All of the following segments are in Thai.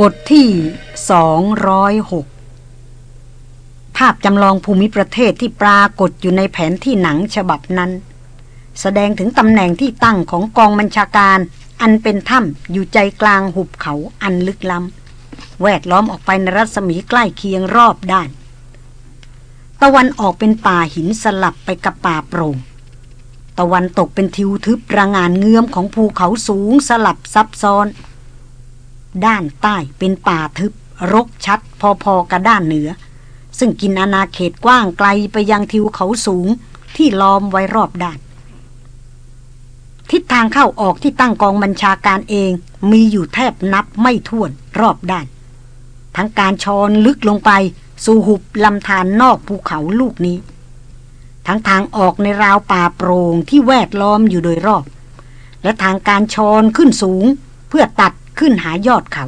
บทที่ 206 ภาพจำลองภูมิประเทศที่ปรากฏอยู่ในแผนที่หนังฉบับนั้น แสดงถึงตำแหน่งที่ตั้งของกองบัญชาการ อันเป็นถ้ำอยู่ใจกลางหุบเขาอันลึกล้ำ แวดล้อมออกไปในรัศมีใกล้เคียงรอบด้าน ตะวันออกเป็นป่าหินสลับไปกับป่าโปร่ง ตะวันตกเป็นทิวทึบระงานเงื้อมของภูเขาสูงสลับซับซ้อน ด้านใต้เป็นป่าทึบ รกชัด พอๆกับด้านเหนือ ซึ่งกินอาณาเขตกว้างไกลไปยังทิวเขาสูงที่ล้อมไว้รอบด้าน ทิศทางเข้าออกที่ตั้งกองบัญชาการเองมีอยู่แทบนับไม่ถ้วนรอบด้าน ทั้งการชอนลึกลงไป สู่หุบลำธารนนอกภูเขาลูกนี้ ทั้งทางออกในราวป่าโปร่งที่แวดล้อมอยู่โดยรอบ และทางการชอนขึ้นสูงเพื่อตัด ขึ้นหายอดเขา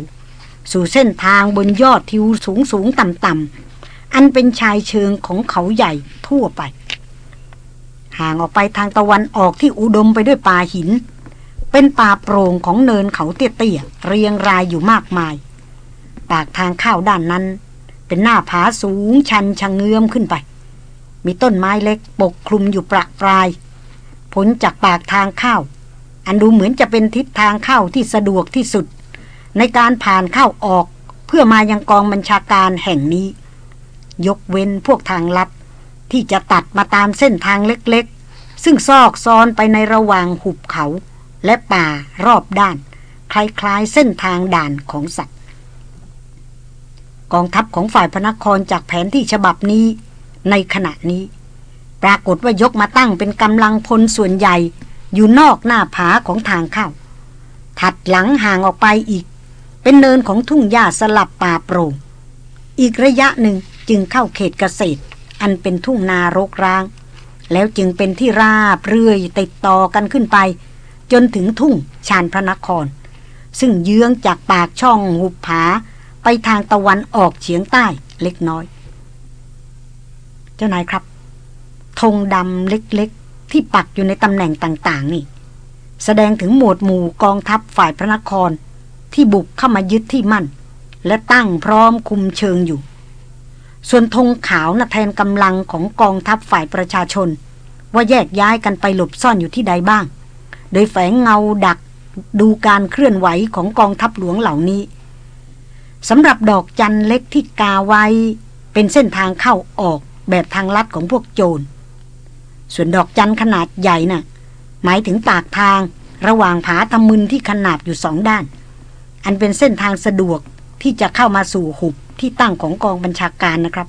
สู่เส้นทางบนยอดทิวสูงสูงต่ำต่ำอันเป็นชายเชิงของเขาใหญ่ทั่วไป ห่างออกไปทางตะวันออกที่อุดมไปด้วยป่าหิน เป็นป่าโปร่งของเนินเขาเตี้ยๆเรียงรายอยู่มากมาย ปากทางเข้าด้านนั้น เป็นหน้าผาสูงชันชะเงื้อมขึ้นไป มีต้นไม้เล็กปกคลุมอยู่ประปรายพ้นจากปากทางเข้าอันดูเหมือนจะเป็นทิศทางเข้าที่สะดวกที่สุด ในการผ่านเข้าออกเพื่อมายังกองบัญชาการแห่งนี้ ยกเว้นพวกทางลัด ที่จะตัดมาตามเส้นทางเล็กๆ ซึ่งซอกซอนไปในระหว่างหุบเขาและป่ารอบด้าน คล้ายๆเส้นทางด่านของสัตว์ กองทัพของฝ่ายพนักครจากแผนที่ฉบับนี้ ในขณะนี้ ปรากฏว่ายกมาตั้งเป็นกำลังพลส่วนใหญ่อยู่นอกหน้าผาของทางเข้า ถัดหลังห่างออกไปอีก เป็นเนินของทุ่งหญ้าสลับป่าโปร่งอีกระยะหนึ่งจึงเข้าเขตเกษตร อันเป็นทุ่งนารกร้าง แล้วจึงเป็นที่ราบเรื่อยติดต่อกันขึ้นไป จนถึงทุ่งชานพระนคร ซึ่งเยื้องจากปากช่องหุบผา ไปทางตะวันออกเฉียงใต้เล็กน้อย เจ้านายครับธงดำเล็กๆ ที่ปักอยู่ในตำแหน่งต่างๆ นี่ แสดงถึงหมวดหมู่กองทัพฝ่ายพระนคร ที่บุกเข้ามายึดที่มั่น และตั้งพร้อมคุมเชิงอยู่ ส่วนธงขาวนะ่ะแทนกำลังของกองทัพฝ่ายประชาชน ว่าแยกย้ายกันไปหลบซ่อนอยู่ที่ใดบ้าง โดยแฝงเงาดักดูการเคลื่อนไหวของกองทัพหลวงเหล่านี้สำหรับดอกจันเล็กที่กาไว้ เป็นเส้นทางเข้าออกแบบทางลัดของพวกโจร ส่วนดอกจันขนาดใหญ่นะ่ะ หมายถึงปากทางระหว่างผาทำมึนที่ขนาบอยู่สองด้าน อันเป็นเส้นทางสะดวกที่จะเข้ามาสู่หุบที่ตั้งของกองบัญชาการนะครับ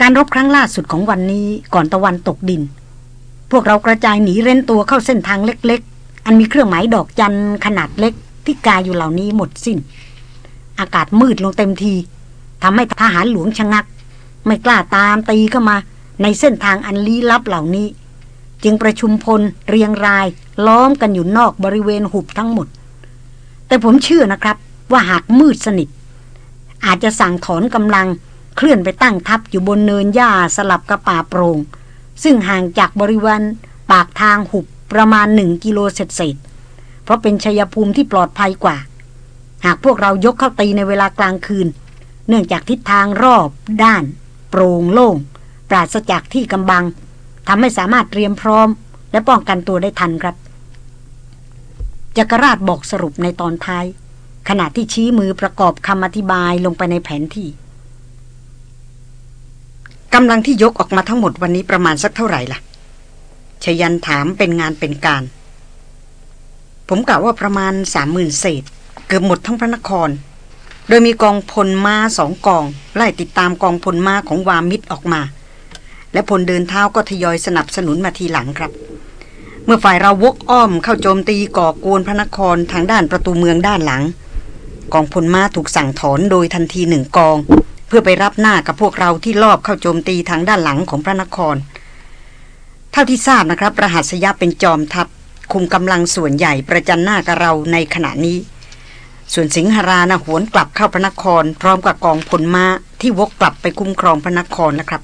การรบครั้งล่าสุดของวันนี้ก่อนตะวันตกดิน พวกเรากระจายหนีเร้นตัวเข้าเส้นทางเล็ก ๆ อันมีเครื่องหมายดอกจันขนาดเล็กที่กาอยู่เหล่านี้หมดสิน้น อากาศมืดลงเต็มทีทำให้ทหารหลวงชะงัก ไม่กล้าตามตีเข้ามาในเส้นทางอันลี้ลับเหล่านี้ จึงประชุมพลเรียงรายล้อมกันอยู่นอกบริเวณหุบทั้งหมด แต่ผมเชื่อนะครับว่าหากมืดสนิท อาจจะสั่งถอนกำลังเคลื่อนไปตั้งทัพอยู่บนเนินหญ้าสลับกับป่าโปรง่งซึ่งห่างจากบริเวณปากทางหุบประมาณหนึ่งกิโลเศษเพราะเป็นชัยภูมิที่ปลอดภัยกว่า หากพวกเรายกเข้าตีในเวลากลางคืน เนื่องจากทิศทางรอบ ด้าน โปร่งโล่ง ปราศจากที่กำบัง ทำให้สามารถเตรียมพร้อม และป้องกันตัวได้ทันครับจักรราชบอกสรุปในตอนท้าย ขณะที่ชี้มือประกอบคำอธิบายลงไปในแผนที่กำลังที่ยกออกมาทั้งหมดวันนี้ประมาณสักเท่าไหร่ล่ะชยันถามเป็นงานเป็นการ ผมกล่าวว่าประมาณสามหมื่นเศษ เกือบหมดทั้งพระนคร โดยมีกองพลมาสองกอง ไล่ติดตามกองพลมาของวามิตรออกมา และพลเดินเท้าก็ทยอยสนับสนุนมาทีหลังครับ เมื่อฝ่ายเราวกอ้อมเข้าโจมตีก่อกวนพระนครทางด้านประตูเมืองด้านหลัง กองพลม้าถูกสั่งถอนโดยทันทีหนึ่งกอง เพื่อไปรับหน้ากับพวกเราที่ลอบเข้าโจมตีทางด้านหลังของพระนคร เท่าที่ทราบนะครับรหัสยะเป็นจอมทัพคุมกำลังส่วนใหญ่ประจันหน้ากับเราในขณะนี้ ส่วนสิงหรานะหวนกลับเข้าพระนคร พร้อมกับกองพลม้าที่วกกลับไปคุ้มครองพระนครนะครับ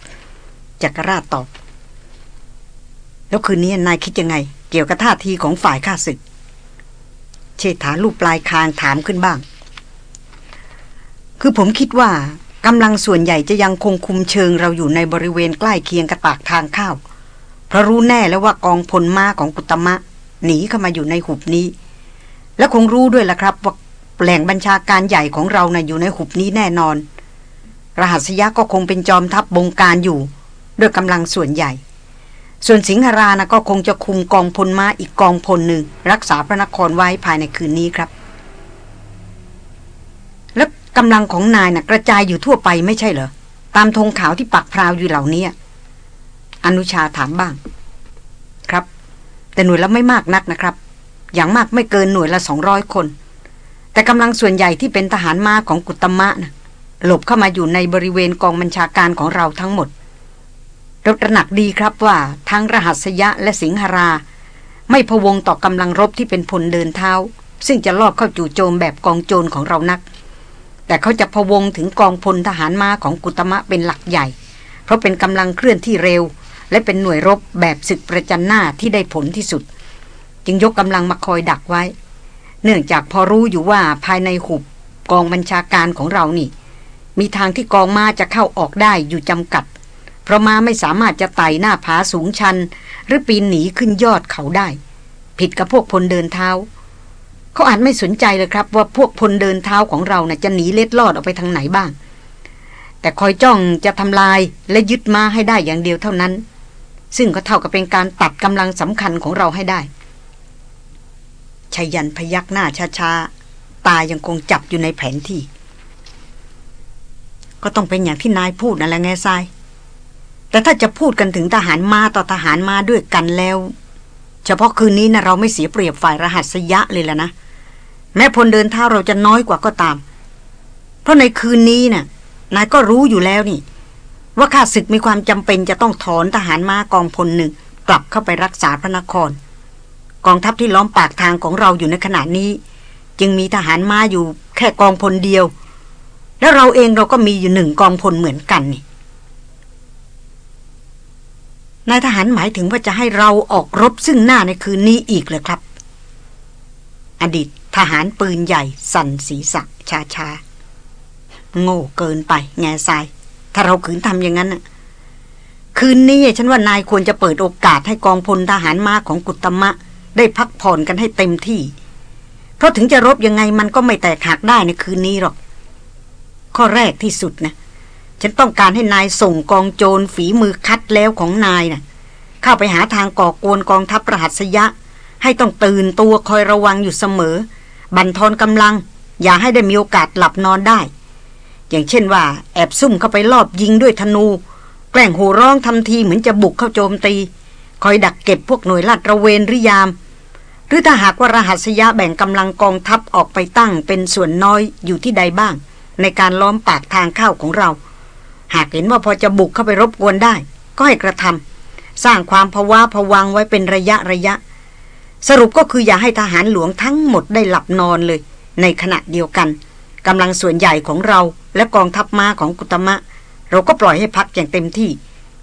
จักรราชตอบ แล้วคืนนี้นายคิดยังไง เกี่ยวกับท่าทีของฝ่ายข้าศึก เชษฐาลูกปลายคางถามขึ้นบ้าง คือผมคิดว่ากำลังส่วนใหญ่จะยังคงคุมเชิงเราอยู่ในบริเวณใกล้เคียงกับปากทางเข้าเพราะรู้แน่แล้วว่ากองพลมาของกุตมะ หนีเข้ามาอยู่ในหุบนี้ และคงรู้ด้วยล่ะครับว่าแหล่งบัญชาการใหญ่ของเรานะ่ะอยู่ในหุบนี้แน่นอน รหัสยะก็คงเป็นจอมทัพบบงการอยู่ ด้วยกำลังส่วนใหญ่ ส่วนสิงหรานะก็คงจะคุมกองพลมาอีกกองพลหนึ่ง รักษาพระนครไว้ภายในคืนนี้ครับ แล้วกำลังของนายนะ่ะกระจายอยู่ทั่วไปไม่ใช่เหรอ ตามธงขาวที่ปักพราวอยู่เหล่านี้อนุชาถามบ้าง ครับ แต่หน่วยละไม่มากนักนะครับ อย่างมากไม่เกินหน่วยละสองร้อยคน แต่กำลังส่วนใหญ่ที่เป็นทหารมาของกุตมะนะหลบเข้ามาอยู่ในบริเวณกองบัญชาการของเราทั้งหมด เราตระหนักดีครับว่าทั้งรหัสยะและสิงหรา ไม่พวงต่อกำลังรบที่เป็นพลเดินเท้า ซึ่งจะลอบเข้าจู่โจมแบบกองโจรของเรานัก แต่เขาจะพวงถึงกองพลทหารม้าของกุตมะเป็นหลักใหญ่ เพราะเป็นกำลังเคลื่อนที่เร็ว และเป็นหน่วยรบแบบศึกประจันหน้าที่ได้ผลที่สุด จึงยกกำลังมาคอยดักไว้ เนื่องจากพอรู้อยู่ว่าภายในหุบกองบัญชาการของเรานี่ มีทางที่กองม้าจะเข้าออกได้อยู่จำกัด เพราะม้าไม่สามารถจะไต่หน้าผาสูงชัน หรือปีนหนีขึ้นยอดเขาได้ ผิดกับพวกพลเดินเท้า เขาอาจไม่สนใจเลยครับ ว่าพวกพลเดินเท้าของเรานะ่ะจะหนีเล็ดลอดออกไปทางไหนบ้าง แต่คอยจ้องจะทำลายและยึดม้าให้ได้อย่างเดียวเท่านั้น ซึ่งก็เท่ากับเป็นการตัดกำลังสำคัญของเราให้ได้ชายันพยักหน้าช้าๆ ตายังคงจับอยู่ในแผนที่ ก็ต้องเป็นอย่างที่นายพูดนั่นแหละไงทราย แต่ถ้าจะพูดกันถึงทหารมาต่อทหารมาด้วยกันแล้ว เฉพาะคืนนี้นะเราไม่เสียเปรียบฝ่ายรหัสยะเลยแล้วนะ แม้พลเดินเท้าเราจะน้อยกว่าก็ตาม เพราะในคืนนี้นะ่ะนายก็รู้อยู่แล้วนี่ ว่าข้าศึกมีความจำเป็นจะต้องถอนทหารมากองพลหนึ่ง กลับเข้าไปรักษาพระนคร กองทัพที่ล้อมปากทางของเราอยู่ในขณะนี้ จึงมีทหารมาอยู่แค่กองพลเดียว แล้วเราเองเราก็มีอยู่หนึ่งกองพลเหมือนกันนี่ นายทหารหมายถึงว่าจะให้เราออกรบซึ่งหน้าในคืนนี้อีกเลยครับ อดีตทหารปืนใหญ่สั่นศีรษะชาชาโง่เกินไปแง่ทราย ถ้าเราขืนทำอย่างนั้นคืนนี้ฉันว่านายควรจะเปิดโอกาสให้กองพลทหารมาของกุตมะ ได้พักผ่อนกันให้เต็มที่ เพราะถึงจะรบยังไงมันก็ไม่แตกหักได้ในคืนนี้หรอก ข้อแรกที่สุดนะ ฉันต้องการให้นายส่งกองโจรฝีมือคัดแล้วของนายนะ่ะ เข้าไปหาทางก่อกวนกองทัพประหัสยะ ให้ต้องตื่นตัวคอยระวังอยู่เสมอ บันทอนกำลัง อย่าให้ได้มีโอกาสหลับนอนได้ อย่างเช่นว่า แอบซุ่มเข้าไปลอบยิงด้วยธนู แกล้งโห่ร้องทำทีเหมือนจะบุกเข้าโจมตี คอยดักเก็บพวกหน่วยลาดระเวนหรือยาม หรือถ้าหากว่ารหัสยะแบ่งกำลังกองทัพออกไปตั้งเป็นส่วนน้อยอยู่ที่ใดบ้าง ในการล้อมปากทางเข้าของเรา หากเห็นว่าพอจะบุกเข้าไปรบกวนได้ ก็ให้กระทำสร้างความภาวะผวังไว้เป็นระยะระยะ สรุปก็คืออย่าให้ทหารหลวงทั้งหมดได้หลับนอนเลย ในขณะเดียวกันกำลังส่วนใหญ่ของเราและกองทัพม้าของกุตมะ เราก็ปล่อยให้พักอย่างเต็มที่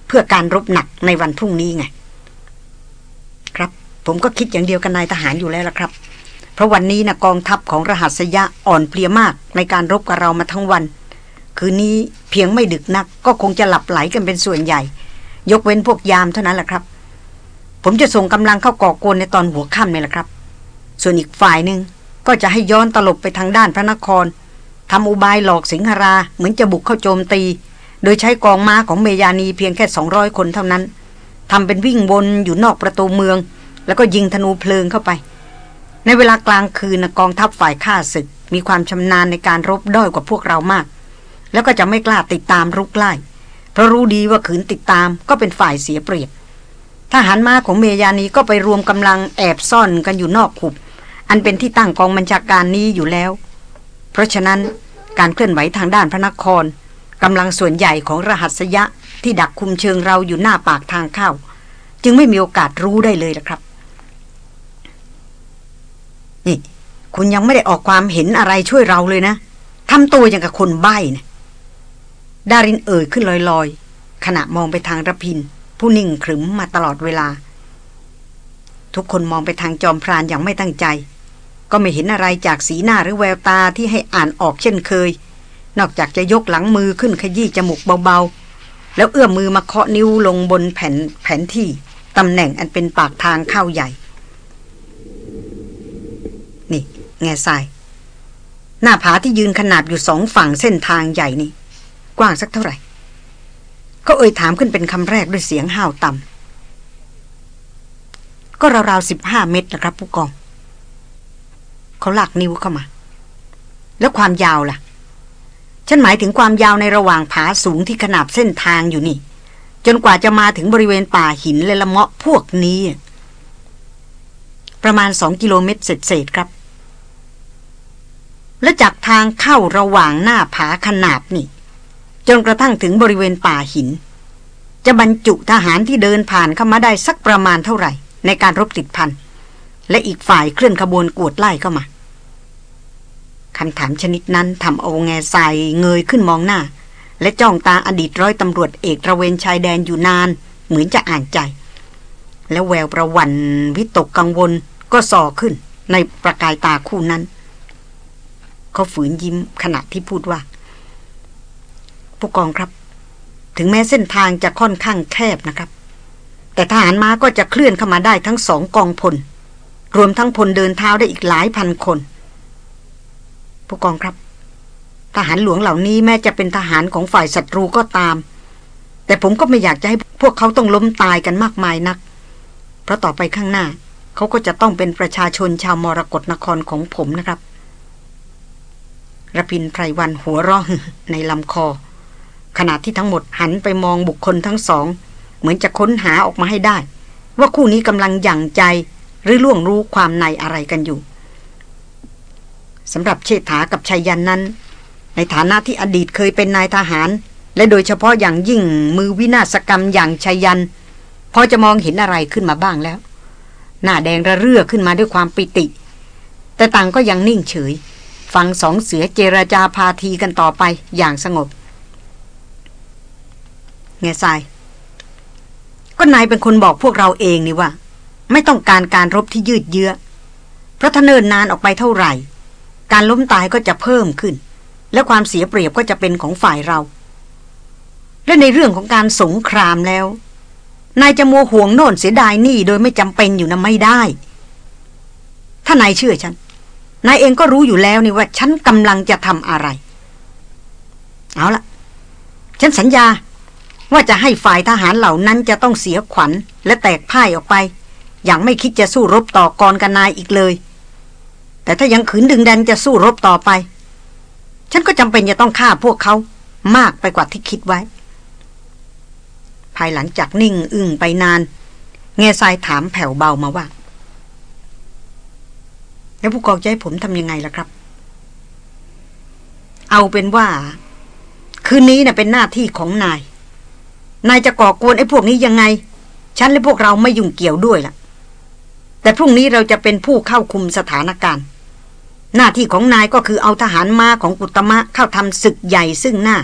เพื่อการรบหนักในวันพรุ่งนี้ไง ครับ ผมก็คิดอย่างเดียวกันนายทหารอยู่แล้วละครับ เพราะวันนี้นะกองทัพของรหัสยะอ่อนเพลียมากในการรบกับเรามาทั้งวัน คืนนี้เพียงไม่ดึกนัก ก็คงจะหลับไหลกันเป็นส่วนใหญ่ ยกเว้นพวกยามเท่านั้นแหละครับ ผมจะส่งกำลังเข้าก่อกวนในตอนหัวค่ำนี่แหละครับ ส่วนอีกฝ่ายหนึ่งก็จะให้ย้อนตลบไปทางด้านพระนครทำอุบายหลอกสิงหรา เหมือนจะบุกเข้าโจมตี โดยใช้กองม้าของเมยานีเพียงแค่สองร้อยคนเท่านั้นทำเป็นวิ่งวนอยู่นอกประตูเมือง แล้วก็ยิงธนูเพลิงเข้าไป ในเวลากลางคืนกองทัพฝ่ายข้าศึก มีความชำนาญในการรบด้อยกว่าพวกเรามาก แล้วก็จะไม่กล้าติดตามรุกไล่ เพราะรู้ดีว่าขืนติดตามก็เป็นฝ่ายเสียเปรียบทหารม้าของเมยานีก็ไปรวมกำลังแอบซ่อนกันอยู่นอกขุบ อันเป็นที่ตั้งกองบัญชาการนี้อยู่แล้ว เพราะฉะนั้นการเคลื่อนไหวทางด้านพระนครกำลังส่วนใหญ่ของรหัสยะที่ดักคุมเชิงเราอยู่หน้าปากทางเข้า จึงไม่มีโอกาสรู้ได้เลยละครับนี่คุณยังไม่ได้ออกความเห็นอะไรช่วยเราเลยนะทำตัวอย่างกับคนใบ้นะ ดารินเอ่ยขึ้นลอยๆ ขณะมองไปทางระพิน ผู้นิ่งขรึมมาตลอดเวลา ทุกคนมองไปทางจอมพรานอย่างไม่ตั้งใจ ก็ไม่เห็นอะไรจากสีหน้าหรือแววตาที่ให้อ่านออกเช่นเคย นอกจากจะยกหลังมือขึ้นขยี้จมูกเบาๆ แล้วเอื้อมมือมาเคาะนิ้วลงบนแผ่นแผนที่ตำแหน่งอันเป็นปากทางเข้าใหญ่ นี่ แง่ทราย หน้าผาที่ยืนขนาบอยู่สองฝั่งเส้นทางใหญ่นี่ กว้างสักเท่าไหร่ก็เอ่ยถามขึ้นเป็นคำแรกด้วยเสียงห้าวต่ำก็ราวๆสิบห้าเมตรนะครับผู้กอง เขาหลากนิ้วเข้ามา แล้วความยาวล่ะ ฉันหมายถึงความยาวในระหว่างผาสูงที่ขนาบเส้นทางอยู่นี่ จนกว่าจะมาถึงบริเวณป่าหินและละเมาะพวกนี้ ประมาณสองกิโลเมตรเศษๆครับและจากทางเข้าระหว่างหน้าผาขนาบนี่ จนกระทั่งถึงบริเวณป่าหิน จะบรรจุทหารที่เดินผ่านเข้ามาได้สักประมาณเท่าไหร่ ในการรบติดพัน และอีกฝ่ายเคลื่อนขบวนกวดไล่เข้ามาคำถามชนิดนั้นทำเอาแง่ใสเงยขึ้นมองหน้า และจ้องตาอดีตร้อยตำรวจเอกระเวนชายแดนอยู่นาน เหมือนจะอ่านใจ แล้วแววประวันวิตกกังวลก็ส่อขึ้นในประกายตาคู่นั้น เขาฝืนยิ้มขณะที่พูดว่า ผู้กองครับ ถึงแม้เส้นทางจะค่อนข้างแคบนะครับ แต่ทหารม้าก็จะเคลื่อนเข้ามาได้ทั้งสองกองพล รวมทั้งพลเดินเท้าได้อีกหลายพันคน ผู้กองครับ ทหารหลวงเหล่านี้แม้จะเป็นทหารของฝ่ายศัตรูก็ตาม แต่ผมก็ไม่อยากจะให้พวกเขาต้องล้มตายกันมากมายนัก เพราะต่อไปข้างหน้าเขาก็จะต้องเป็นประชาชนชาวมรกรนครของผมนะครับระพินไพรวันหัวเราะในลำคอ ขณะที่ทั้งหมดหันไปมองบุคคลทั้งสอง เหมือนจะค้นหาออกมาให้ได้ ว่าคู่นี้กำลังหยั่งใจหรือล่วงรู้ความในอะไรกันอยู่สำหรับเชษฐากับชัยยันนั้น ในฐานะที่อดีตเคยเป็นนายทหาร และโดยเฉพาะอย่างยิ่งมือวินาศกรรมอย่างชัยยันพอจะมองเห็นอะไรขึ้นมาบ้างแล้ว หน้าแดงระเรื่อขึ้นมาด้วยความปิติ แต่ต่างก็ยังนิ่งเฉย ฟังสองเสือเจรจาพาทีกันต่อไปอย่างสงบ เงทราย ก็นายเป็นคนบอกพวกเราเองนี่ว่า ไม่ต้องการการรบที่ยืดเยื้อ เพราะถ้าเนินนานออกไปเท่าไหร่ การล้มตายก็จะเพิ่มขึ้น และความเสียเปรียบก็จะเป็นของฝ่ายเรา และในเรื่องของการสงครามแล้ว นายจะมัวห่วงโน่นเสียดายนี่โดยไม่จำเป็นอยู่นะไม่ได้ ถ้านายเชื่อฉัน นายเองก็รู้อยู่แล้วนี่ว่าฉันกำลังจะทำอะไร เอาละฉันสัญญา ว่าจะให้ฝ่ายทหารเหล่านั้นจะต้องเสียขวัญและแตกพ่ายออกไป อย่างไม่คิดจะสู้รบต่อกรกันนายอีกเลย แต่ถ้ายังขืนดึงดันจะสู้รบต่อไป ฉันก็จำเป็นจะต้องฆ่าพวกเขามากไปกว่าที่คิดไว้ ภายหลังจากนิ่งอึ้งไปนาน เงซายถามแผ่วเบามาว่า แล้วผู้กองจะให้ผมทำยังไงล่ะครับ เอาเป็นว่า คืนนี้นะ่ะเป็นหน้าที่ของนาย นายจะก่อกวนไอ้พวกนี้ยังไง ฉันและพวกเราไม่ยุ่งเกี่ยวด้วยล่ะ แต่พรุ่งนี้เราจะเป็นผู้เข้าคุมสถานการณ์ หน้าที่ของนายก็คือเอาทหารมาของกุตมะเข้าทำศึกใหญ่ซึ่งหน้า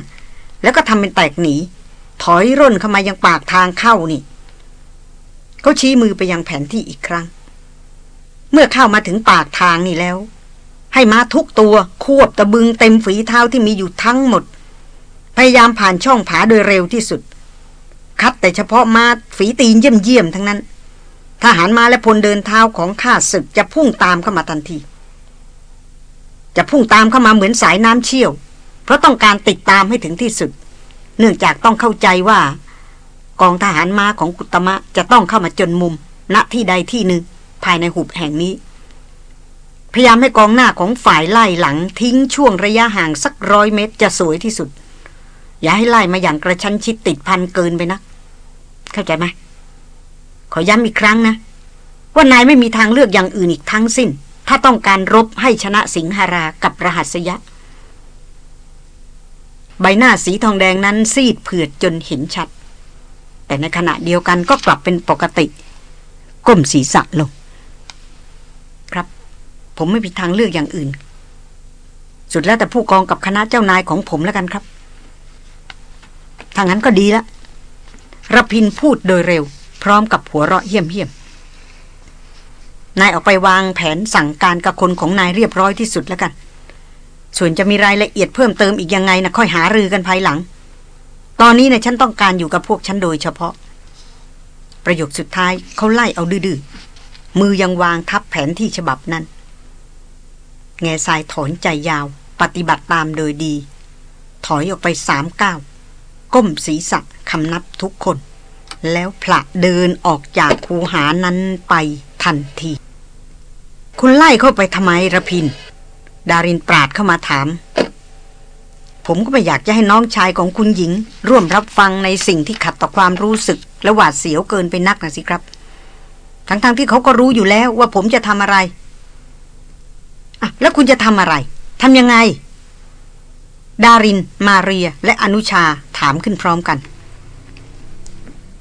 แล้วก็ทำเป็นแตกหนี ถอยร่นเข้ามายังปากทางเข้านี่ เขาชี้มือไปยังแผนที่อีกครั้ง เมื่อเข้ามาถึงปากทางนี่แล้ว ให้ม้าทุกตัวควบตะบึงเต็มฝีเท้าที่มีอยู่ทั้งหมด พยายามผ่านช่องผาโดยเร็วที่สุด คัดแต่เฉพาะมาฝีตีนเยี่ยมๆทั้งนั้น ทหารมาและพลเดินเท้าของข้าศึกจะพุ่งตามเข้ามาทันที จะพุ่งตามเข้ามาเหมือนสายน้ำเชี่ยว เพราะต้องการติดตามให้ถึงที่สุด เนื่องจากต้องเข้าใจว่า กองทหารมาของกุตมะจะต้องเข้ามาจนมุม ณที่ใดที่หนึ่งภายในหุบแห่งนี้ พยายามให้กองหน้าของฝ่ายไล่หลังทิ้งช่วงระยะห่างสักร้อยเมตรจะสวยที่สุด อย่าให้ไล่มาอย่างกระชั้นชิดติดพันเกินไปนะเข้าใจไหมขอย้ำอีกครั้งนะ ว่านายไม่มีทางเลือกอย่างอื่นอีกทั้งสิ้น ถ้าต้องการรบให้ชนะสิงหารากับรหัสยะ ใบหน้าสีทองแดงนั้นซีดเผือดจนเห็นชัด แต่ในขณะเดียวกันก็กลับเป็นปกติ ก้มศีรษะลง ครับ ผมไม่มีทางเลือกอย่างอื่น สุดแล้วแต่ผู้กองกับคณะเจ้านายของผมแล้วกันครับ ถ้างั้นก็ดีละระพินพูดโดยเร็ว พร้อมกับหัวเราะเยี่ยมเยี่ยมนายออกไปวางแผนสั่งการกับคนของนายเรียบร้อยที่สุดแล้วกัน ส่วนจะมีรายละเอียดเพิ่มเติมอีกยังไงนะค่อยหารือกันภายหลัง ตอนนี้นะฉันต้องการอยู่กับพวกฉันโดยเฉพาะ ประโยคสุดท้ายเขาไล่เอาดื้อมือยังวางทับแผนที่ฉบับนั้น แง่ทรายถอนใจยาว ปฏิบัติตามโดยดี ถอยออกไปสามก้าว ก้มศีรษะคำนับทุกคน แล้วผละเดินออกจากคูหานั้นไปทันที คุณไล่เข้าไปทำไมระพิน ดารินปราดเข้ามาถาม ผมก็ไม่อยากจะให้น้องชายของคุณหญิง ร่วมรับฟังในสิ่งที่ขัดต่อความรู้สึก และหวาดเสียวเกินไปนักนะสิครับ ทั้งๆทที่เขาก็รู้อยู่แล้วว่าผมจะทำอะไรอะแล้วคุณจะทำอะไรทำยังไง ดาริน มาเรีย และอนุชาถามขึ้นพร้อมกัน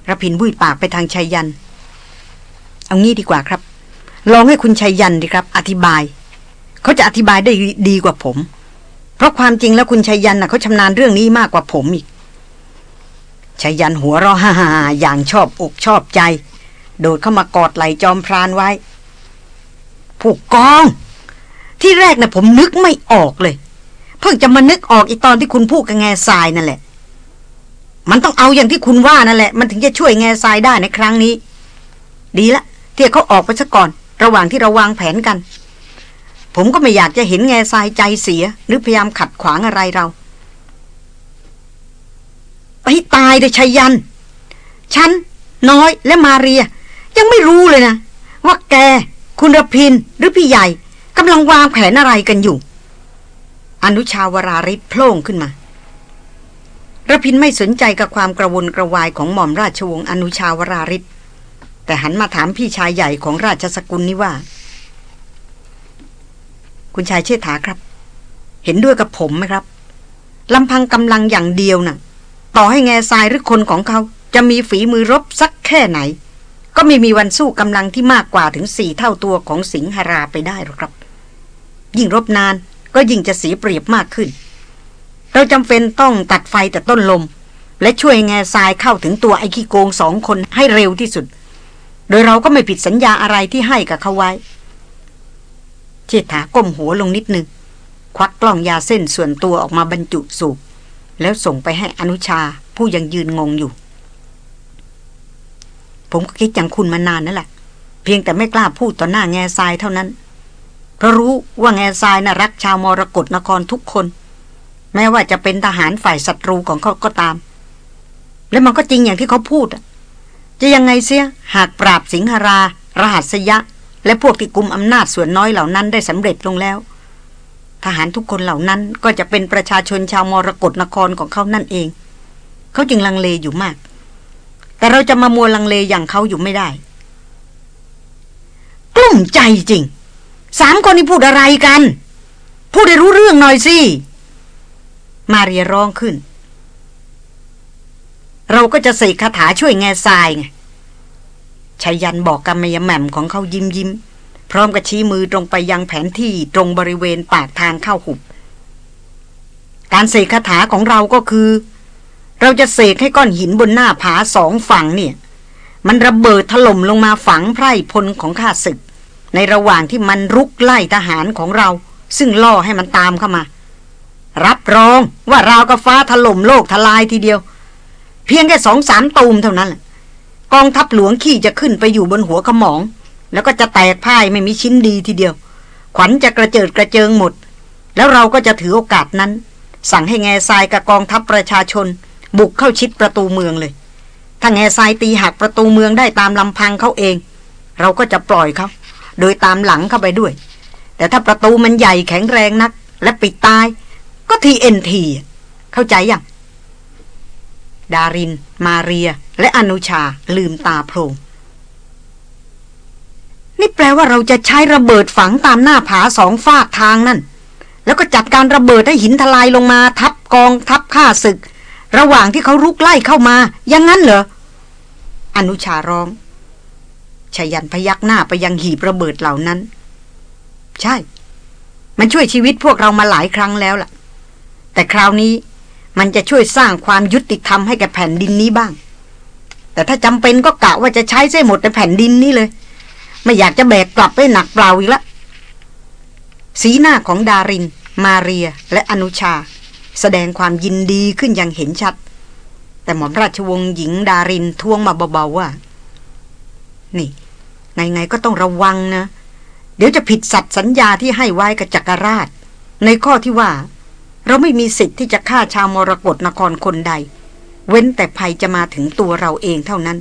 ระพินบุ้ยปากไปทางชัยยัน เอางี้ดีกว่าครับ ลองให้คุณชัยยันดีครับ อธิบาย เขาจะอธิบายได้ดีกว่าผม เพราะความจริงแล้วคุณชัยยันน่ะเขาชำนาญเรื่องนี้มากกว่าผมอีกชัยยันหัวเราะฮ่าฮ่าอย่างชอบอกชอบใจ โดดเข้ามากอดไหลจอมพรานไว้ ผูกกอง ที่แรกนะ่ะผมนึกไม่ออกเลย เพิ่งจะมานึกออกอีตอนที่คุณพูดกับแง่ทรายนั่นแหละ มันต้องเอาอย่างที่คุณว่านั่นแหละ มันถึงจะช่วยแง่ทรายได้ในครั้งนี้ ดีละเที่ยเขาออกไปซะก่อน ระหว่างที่เราวางแผนกัน ผมก็ไม่อยากจะเห็นแง่ทรายใจเสีย หรือพยายามขัดขวางอะไรเราไปตายเลยชัยยัน ฉัน น้อยและมาเรีย ยังไม่รู้เลยนะ ว่าแก คุณรพินหรือพี่ใหญ่กำลังวางแผนอะไรกันอยู่ อนุชาวราริศโพล่งขึ้นมาระพินไม่สนใจกับความกระวนกระวายของหม่อมราชวงศ์อนุชาวราริศแต่หันมาถามพี่ชายใหญ่ของราชสกุลนี้ว่า คุณชายเชษฐาครับ เห็นด้วยกับผมไหมครับลำพังกำลังอย่างเดียวนะ่ะ ต่อให้แง่ทรายหรือคนของเขา จะมีฝีมือรบสักแค่ไหน ก็ไม่มีวันสู้กำลังที่มากกว่าถึงสี่เท่าตัวของสิงหราไปได้หรอกครับ ยิ่งรบนาน ก็ยิ่งจะเสียเปรียบมากขึ้น เราจำเป็นต้องตัดไฟแต่ต้นลม และช่วยแง่ทรายเข้าถึงตัวไอ้ขี้โกงสองคนให้เร็วที่สุด โดยเราก็ไม่ผิดสัญญาอะไรที่ให้กับเขาไว้ เชษฐาก้มหัวลงนิดนึง ควักกล้องยาเส้นส่วนตัวออกมาบรรจุสูบแล้วส่งไปให้อนุชาผู้ยังยืนงงอยู่ ผมก็คิดอย่างคุณมานานนั่นแหละ เพียงแต่ไม่กล้าพูดต่อหน้าแง่ทรายเท่านั้น เพราะรู้ว่าแง่ทรายน่ะรักชาวมรกรนครทุกคน แม้ว่าจะเป็นทหารฝ่ายศัตรูของเขาก็ตาม และมันก็จริงอย่างที่เขาพูด จะยังไงเสียหากปราบสิงหรา รหัสยะ และพวกที่กุมอำนาจส่วนน้อยเหล่านั้นได้สำเร็จลงแล้ว ทหารทุกคนเหล่านั้นก็จะเป็นประชาชนชาวมรกรนครของเขานั่นเอง เขาจึงลังเลอยู่มาก แต่เราจะมามัวลังเลอย่างเขาอยู่ไม่ได้ กลุ้มใจจริง สามคนนี้พูดอะไรกัน พูดได้รู้เรื่องหน่อยสิ มาเรียร้องขึ้น เราก็จะเสกคาถาช่วยแง่ทรายไงชายันบอกกำมยแหม่มของเขายิ้มยิ้ม พร้อมกับชี้มือตรงไปยังแผนที่ตรงบริเวณปากทางเข้าหุบ การเสกคาถาของเราก็คือ เราจะเสกให้ก้อนหินบนหน้าผาสองฝั่งเนี่ย มันระเบิดถล่มลงมาฝังไพร่พลของข้าศึก ในระหว่างที่มันรุกไล่ทหารของเรา ซึ่งล่อให้มันตามเข้ามา รับรองว่าราวกับฟ้าถล่มโลกทลายทีเดียว เพียงแค่สองสามตูมเท่านั้นกองทัพหลวงขี่จะขึ้นไปอยู่บนหัวขมอง แล้วก็จะแตกพ่ายไม่มีชิ้นดีทีเดียว ขวัญจะกระเจิดกระเจิงหมด แล้วเราก็จะถือโอกาสนั้น สั่งให้แง่ทรายกับกองทัพประชาชน บุกเข้าชิดประตูเมืองเลยถ้าแง่ทรายตีหักประตูเมืองได้ตามลำพังเขาเอง เราก็จะปล่อยเขา โดยตามหลังเข้าไปด้วย แต่ถ้าประตูมันใหญ่แข็งแรงนัก และปิดตาย ก็ทีเอ็นทีเข้าใจยังดาริน มาเรีย และอนุชาลืมตาโพลงนี่แปลว่าเราจะใช้ระเบิดฝังตามหน้าผาสองฝากทางนั่น แล้วก็จัดการระเบิดให้หินทลายลงมา ทับกองทับข้าศึก ระหว่างที่เขารุกไล่เข้ามาอย่างนั้นเหรอ อนุชาร้อง ชยันพยักหน้าไปยังหีบระเบิดเหล่านั้น ใช่ มันช่วยชีวิตพวกเรามาหลายครั้งแล้วล่ะ แต่คราวนี้มันจะช่วยสร้างความยุติธรรมให้แก่แผ่นดินนี้บ้าง แต่ถ้าจำเป็นก็กะว่าจะใช้เส้หมดในแผ่นดินนี้เลย ไม่อยากจะแบกกลับไปหนักเปล่าอีกละ สีหน้าของดาริน มาเรียและอนุชา แสดงความยินดีขึ้นอย่างเห็นชัด แต่หม่อมราชวงศ์หญิงดารินทวงมาเบาๆว่านี่ ไงๆก็ต้องระวังนะ เดี๋ยวจะผิดสัตย์สัญญาที่ให้ไว้กับจักรราช ในข้อที่ว่า เราไม่มีสิทธิ์ที่จะฆ่าชาวมรกรนครคนใด เว้นแต่ภัยจะมาถึงตัวเราเองเท่านั้น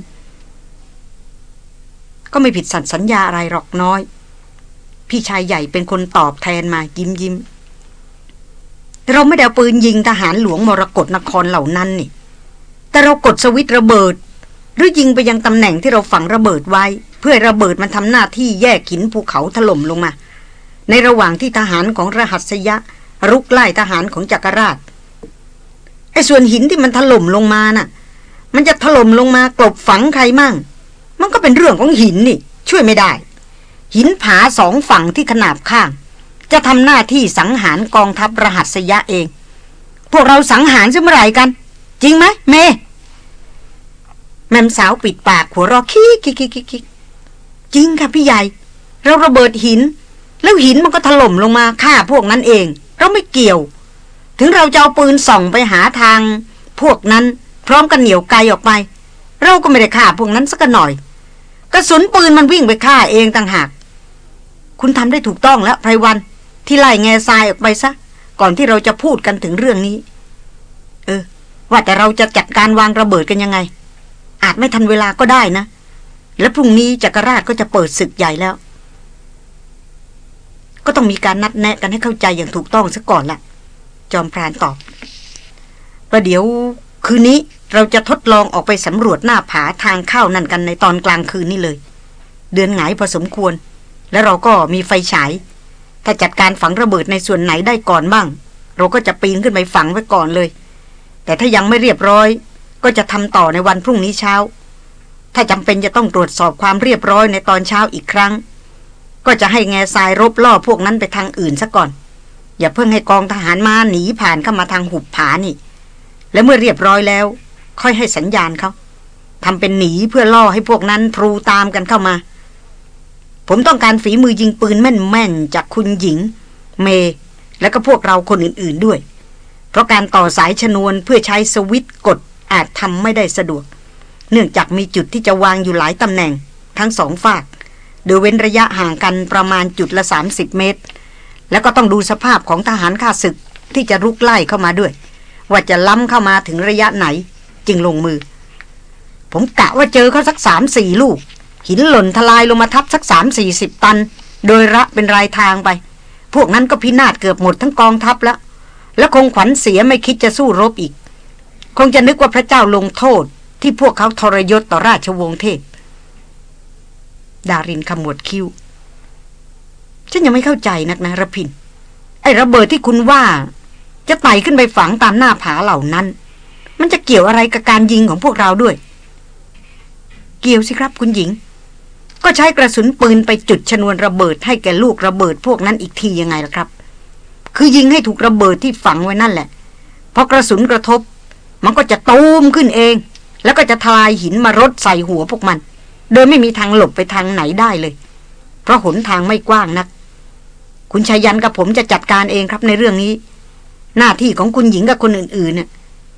ก็ไม่ผิดสัตย์สัญญาอะไรหรอกน้อย พี่ชายใหญ่เป็นคนตอบแทนมายิ้มยิ้มเราไม่ได้ปืนยิงทหารหลวงมรกรนครเหล่านั้นนี่ แต่เรากดสวิตระเบิด หรือยิงไปยังตำแหน่งที่เราฝังระเบิดไว้ เพื่อระเบิดมันทำหน้าที่แยกหินภูเขาถล่มลงมา ในระหว่างที่ทหารของรหัสยะ รุกไล่ทหารของจักรราชไอ้ส่วนหินที่มันถล่มลงมาน่ะ มันจะถล่มลงมากลบฝังใครมั่ง มันก็เป็นเรื่องของหินนี่ ช่วยไม่ได้ หินผาสองฝั่งที่ขนาบข้าง จะทำหน้าที่สังหารกองทัพรหัสยะเอง พวกเราสังหารซะเมื่อไหร่กัน จริงไหมเม แหม่มสาวปิดปากหัวราะคิกคิกคิกคิกจริงค่ะพี่ใหญ่ เราระเบิดหิน แล้วหินมันก็ถล่มลงมาฆ่าพวกนั้นเอง เราไม่เกี่ยว ถึงเราจะเอาปืนส่องไปหาทาง พวกนั้นพร้อมกันเหนียวไกลออกไป เราก็ไม่ได้ฆ่าพวกนั้นสักหน่อย กระสุนปืนมันวิ่งไปฆ่าเองต่างหาก คุณทำได้ถูกต้องแล้วไพรวัน ที่ไล่แง่ทรายออกไปซะก่อนที่เราจะพูดกันถึงเรื่องนี้ เออ ว่าแต่เราจะจัดการวางระเบิดกันยังไง อาจไม่ทันเวลาก็ได้นะ และพรุ่งนี้จักรราชก็จะเปิดศึกใหญ่แล้ว ก็ต้องมีการนัดแนะกันให้เข้าใจอย่างถูกต้องซะก่อนละจอมพรานตอบประเดี๋ยวคืนนี้เราจะทดลองออกไปสำรวจหน้าผาทางเข้านั่นกันในตอนกลางคืนนี้เลย เดือนหงายพอสมควร แล้วเราก็มีไฟฉาย ถ้าจัดการฝังระเบิดในส่วนไหนได้ก่อนบ้าง เราก็จะปีนขึ้นไปฝังไว้ก่อนเลย แต่ถ้ายังไม่เรียบร้อย ก็จะทำต่อในวันพรุ่งนี้เช้า ถ้าจำเป็นจะต้องตรวจสอบความเรียบร้อยในตอนเช้าอีกครั้ง ก็จะให้แง่ทรายรบล่อพวกนั้นไปทางอื่นซะก่อน อย่าเพิ่งให้กองทหารมาหนีผ่านเข้ามาทางหุบผานี่ แล้วเมื่อเรียบร้อยแล้ว ค่อยให้สัญญาณเขาทำเป็นหนีเพื่อล่อให้พวกนั้นพลูตามกันเข้ามา ผมต้องการฝีมือยิงปืนแม่นๆจากคุณหญิง เม และก็พวกเราคนอื่นๆด้วย เพราะการต่อสายชนวนเพื่อใช้สวิตช์กด อาจทำไม่ได้สะดวก เนื่องจากมีจุดที่จะวางอยู่หลายตำแหน่ง ทั้งสองฝาก โดยเว้นระยะห่างกันประมาณจุดละ 30 เมตร แล้วก็ต้องดูสภาพของทหารข้าศึกที่จะรุกไล่เข้ามาด้วย ว่าจะล้ำเข้ามาถึงระยะไหน จึงลงมือ ผมกะว่าเจอเขาสักสามสี่ลูก หินหล่นทลายลงมาทับสักสามสี่สิบตัน โดยระเป็นรายทางไป พวกนั้นก็พินาศเกือบหมดทั้งกองทัพแล้ว แล้วคงขวัญเสียไม่คิดจะสู้รบอีก คงจะนึกว่าพระเจ้าลงโทษที่พวกเขาทรยศต่อราชวงศ์เทพ ดารินขมวดคิ้ว ฉันยังไม่เข้าใจนักนะระพิน ไอ้ระเบิดที่คุณว่า จะไต่ขึ้นไปฝังตามหน้าผาเหล่านั้น มันจะเกี่ยวอะไรกับการยิงของพวกเราด้วย เกี่ยวสิครับคุณหญิง ก็ใช้กระสุนปืนไปจุดชนวนระเบิดให้แก่ลูกระเบิดพวกนั้นอีกทียังไงล่ะครับ คือยิงให้ถูกระเบิดที่ฝังไว้นั่นแหละพอกระสุนกระทบ มันก็จะตูมขึ้นเอง แล้วก็จะทลายหินมารดใส่หัวพวกมัน โดยไม่มีทางหลบไปทางไหนได้เลย เพราะหนทางไม่กว้างนัก คุณชายันกับผมจะจัดการเองครับในเรื่องนี้ หน้าที่ของคุณหญิงกับคนอื่นๆเนี่ย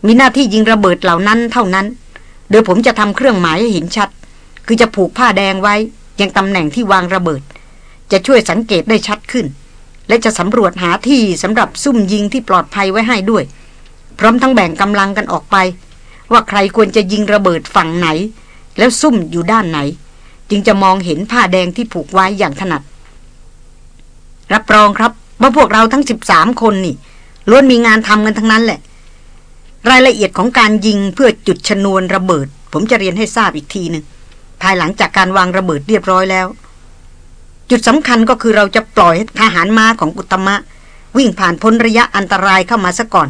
มีหน้าที่ยิงระเบิดเหล่านั้นเท่านั้น โดยผมจะทำเครื่องหมายให้เห็นชัด คือจะผูกผ้าแดงไว้ ยังตำแหน่งที่วางระเบิด จะช่วยสังเกตได้ชัดขึ้น และจะสำรวจหาที่สำหรับซุ่มยิงที่ปลอดภัยไว้ให้ด้วย พร้อมทั้งแบ่งกำลังกันออกไป ว่าใครควรจะยิงระเบิดฝั่งไหน แล้วซุ่มอยู่ด้านไหน จึงจะมองเห็นผ้าแดงที่ผูกไว้อย่างถนัด รับรองครับว่าพวกเราทั้ง 13 คนนี่ล้วนมีงานทำกันทั้งนั้นแหละ รายละเอียดของการยิงเพื่อจุดชนวนระเบิด ผมจะเรียนให้ทราบอีกทีหนึ่งภายหลังจากการวางระเบิดเรียบร้อยแล้ว จุดสำคัญก็คือเราจะปล่อยทหารม้าของอุตมะ วิ่งผ่านพ้นระยะอันตรายเข้ามาซะก่อน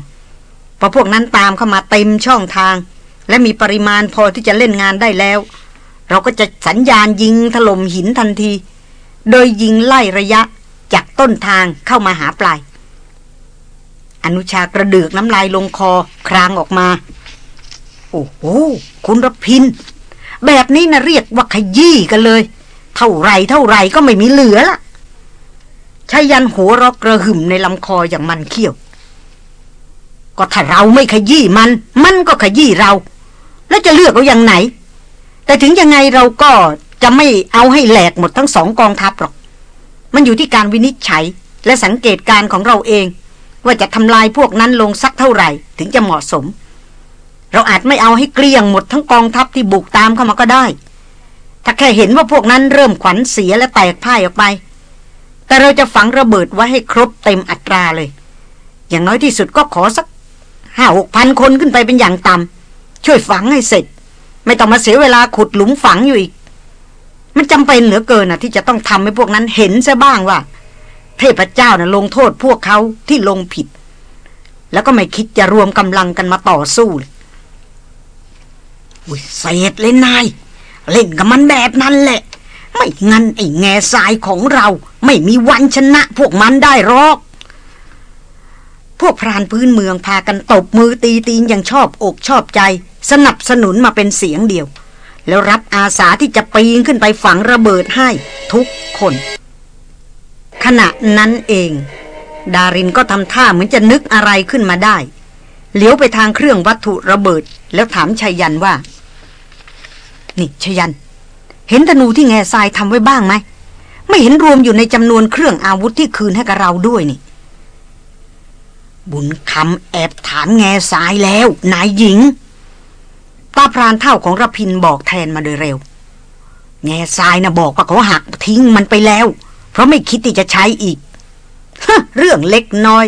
พอพวกนั้นตามเข้ามาเต็มช่องทาง และมีปริมาณพอที่จะเล่นงานได้แล้ว เราก็จะสัญญาณยิงถล่มหินทันที โดยยิงไล่ระยะจากต้นทางเข้ามาหาปลาย อนุชากระเดือกน้ำลายลงคอครางออกมา โอ้โห คุณรพิน แบบนี้นะเรียกว่าขยี้กันเลย เท่าไรเท่าไรก็ไม่มีเหลือละชายันหัวรอกกระหึ่มในลำคออย่างมันเขี้ยว ก็ถ้าเราไม่ขยี้มัน มันก็ขยี้เรา แล้วจะเลือกเอาอย่างไหน แต่ถึงยังไงเราก็จะไม่เอาให้แหลกหมดทั้งสองกองทัพหรอก มันอยู่ที่การวินิจฉัยและสังเกตการของเราเอง ว่าจะทำลายพวกนั้นลงสักเท่าไหร่ ถึงจะเหมาะสม เราอาจไม่เอาให้เกลี้ยงหมดทั้งกองทัพที่บุกตามเข้ามาก็ได้ ถ้าแค่เห็นว่าพวกนั้นเริ่มขวัญเสียและแตกพ่ายออกไป แต่เราจะฝังระเบิดไว้ให้ครบเต็มอัตราเลย อย่างน้อยที่สุดก็ขอสัก ห้าหกพันคนขึ้นไปเป็นอย่างต่ำช่วยฝังให้เสร็จ ไม่ต้องมาเสียเวลาขุดหลุมฝังอยู่อีก มันจำเป็นเหลือเกินนะที่จะต้องทำให้พวกนั้นเห็นซะบ้างว่า เทพเจ้านะ่ะลงโทษพวกเขาที่ลงผิด แล้วก็ไม่คิดจะรวมกำลังกันมาต่อสู้เลยอุ้ยเศษเลยนาย เล่นกับมันแบบนั้นแหละ ไม่งั้นไอ้แง่ทรายของเรา ไม่มีวันชนะพวกมันได้หรอก พวกพรานพื้นเมืองพากันตบมือตีตีนอย่างชอบอกชอบใจ สนับสนุนมาเป็นเสียงเดียว แล้วรับอาสาที่จะปีนขึ้นไปฝังระเบิดให้ทุกคน ขณะนั้นเอง ดารินก็ทำท่าเหมือนจะนึกอะไรขึ้นมาได้เลี้ยวไปทางเครื่องวัตถุระเบิด แล้วถามชัยยันว่า นี่ชัยยัน เห็นธนูที่แง่ทรายทำไว้บ้างไหม ไม่เห็นรวมอยู่ในจำนวนเครื่องอาวุธที่คืนให้กับเราด้วยนี่ บุญคำแอบถามแง่ทรายแล้ว นายหญิง ตาพรานเท่าของรพินบอกแทนมาโดยเร็ว แง่ทรายนะบอกว่าเขาหักทิ้งมันไปแล้ว เพราะไม่คิดที่จะใช้อีกเรื่องเล็กน้อย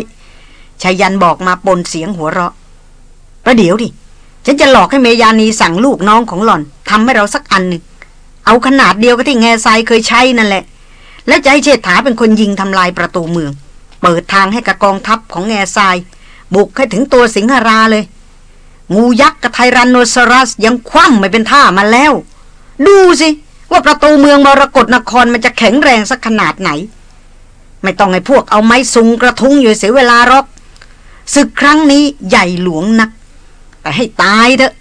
ชายันบอกมาปนเสียงหัวเราะประเดี๋ยวดิ ฉันจะหลอกให้เมยานีสั่งลูกน้องของหล่อนทำให้เราสักอันหนึ่ง เอาขนาดเดียวกับที่แง่ทรายเคยใช้นั่นแหละ แล้วจะให้เชษฐาเป็นคนยิงทำลายประตูเมือง เปิดทางให้กับกองทัพของแง่ทราย บุกให้ถึงตัวสิงหราเลย งูยักษ์กับไทรันโนซอรัสยังคว่ำไม่เป็นท่ามาแล้ว ดูสิ ว่าประตูเมืองมรกรนครมันจะแข็งแรงสักขนาดไหน ไม่ต้องให้พวกเอาไม้ซุงกระทุ้งอยู่เสียเวลาหรอกศึกครั้งนี้ใหญ่หลวงนัก แต่ให้ตายเถอะ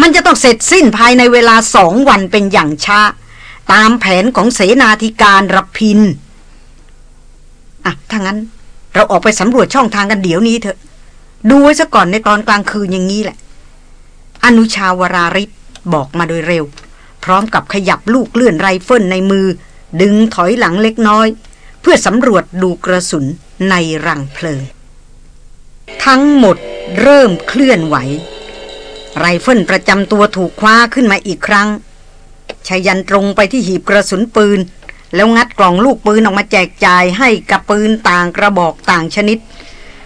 มันจะต้องเสร็จสิ้นภายในเวลาสองวันเป็นอย่างช้าตามแผนของเสนาธิการรพินอะถ้างั้น เราออกไปสำรวจช่องทางกันเดี๋ยวนี้เถอะ ดูไว้ซะก่อนในตอนกลางคืนอย่างนี้แหละ อนุชาวราฤทธิ์บอกมาโดยเร็ว พร้อมกับขยับลูกเลื่อนไรเฟิลในมือ ดึงถอยหลังเล็กน้อย เพื่อสำรวจดูกระสุนในรังเพลิง ทั้งหมดเริ่มเคลื่อนไหว ไรเฟิลประจำตัวถูกคว้าขึ้นมาอีกครั้งไชยยันต์ตรงไปที่หีบกระสุนปืน แล้วงัดกล่องลูกปืนออกมาแจกจ่ายให้กับปืนต่างกระบอกต่างชนิด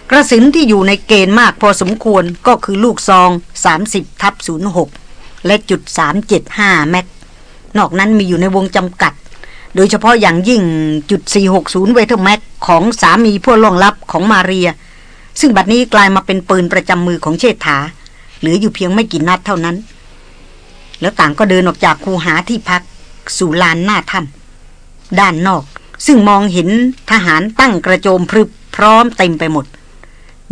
กระสุนที่อยู่ในเกณฑ์มากพอสมควรก็คือลูกซอง 30ทับ06 และจุด375 แม็ก นอกนั้นมีอยู่ในวงจำกัด โดยเฉพาะอย่างยิ่งจุด460 เวเทอร์แม็กของสามีผู้ล่วงลับของมาเรีย ซึ่งบัดนี้กลายมาเป็นปืนประจำมือของเชษฐา เหลืออยู่เพียงไม่กี่นัดเท่านั้น แล้วต่างก็เดินออกจากคูหาที่พักสู่ลานหน้าถ้ำ ด้านนอก ซึ่งมองเห็นทหารตั้งกระโจมพรึบพร้อมเต็มไปหมด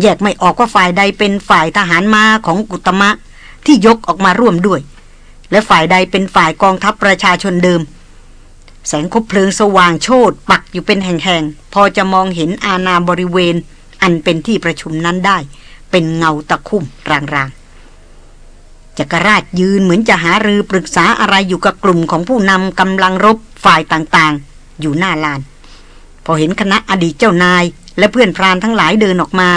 แยกไม่ออกว่าฝ่ายใดเป็นฝ่ายทหารมาของกุตมะที่ยกออกมาร่วมด้วย และฝ่ายใดเป็นฝ่ายกองทัพประชาชนเดิม แสงคบเพลิงสว่างโชดปักอยู่เป็นแห่งๆ พอจะมองเห็นอาณาบริเวณ อันเป็นที่ประชุมนั้นได้ เป็นเงาตะคุ่มรางๆจักรราชยืนเหมือนจะหารือปรึกษาอะไรอยู่กับกลุ่มของผู้นำกำลังรบฝ่ายต่าง อยู่หน้าลาน พอเห็นคณะอดีตเจ้านาย และเพื่อนพรานทั้งหลายเดินออกมา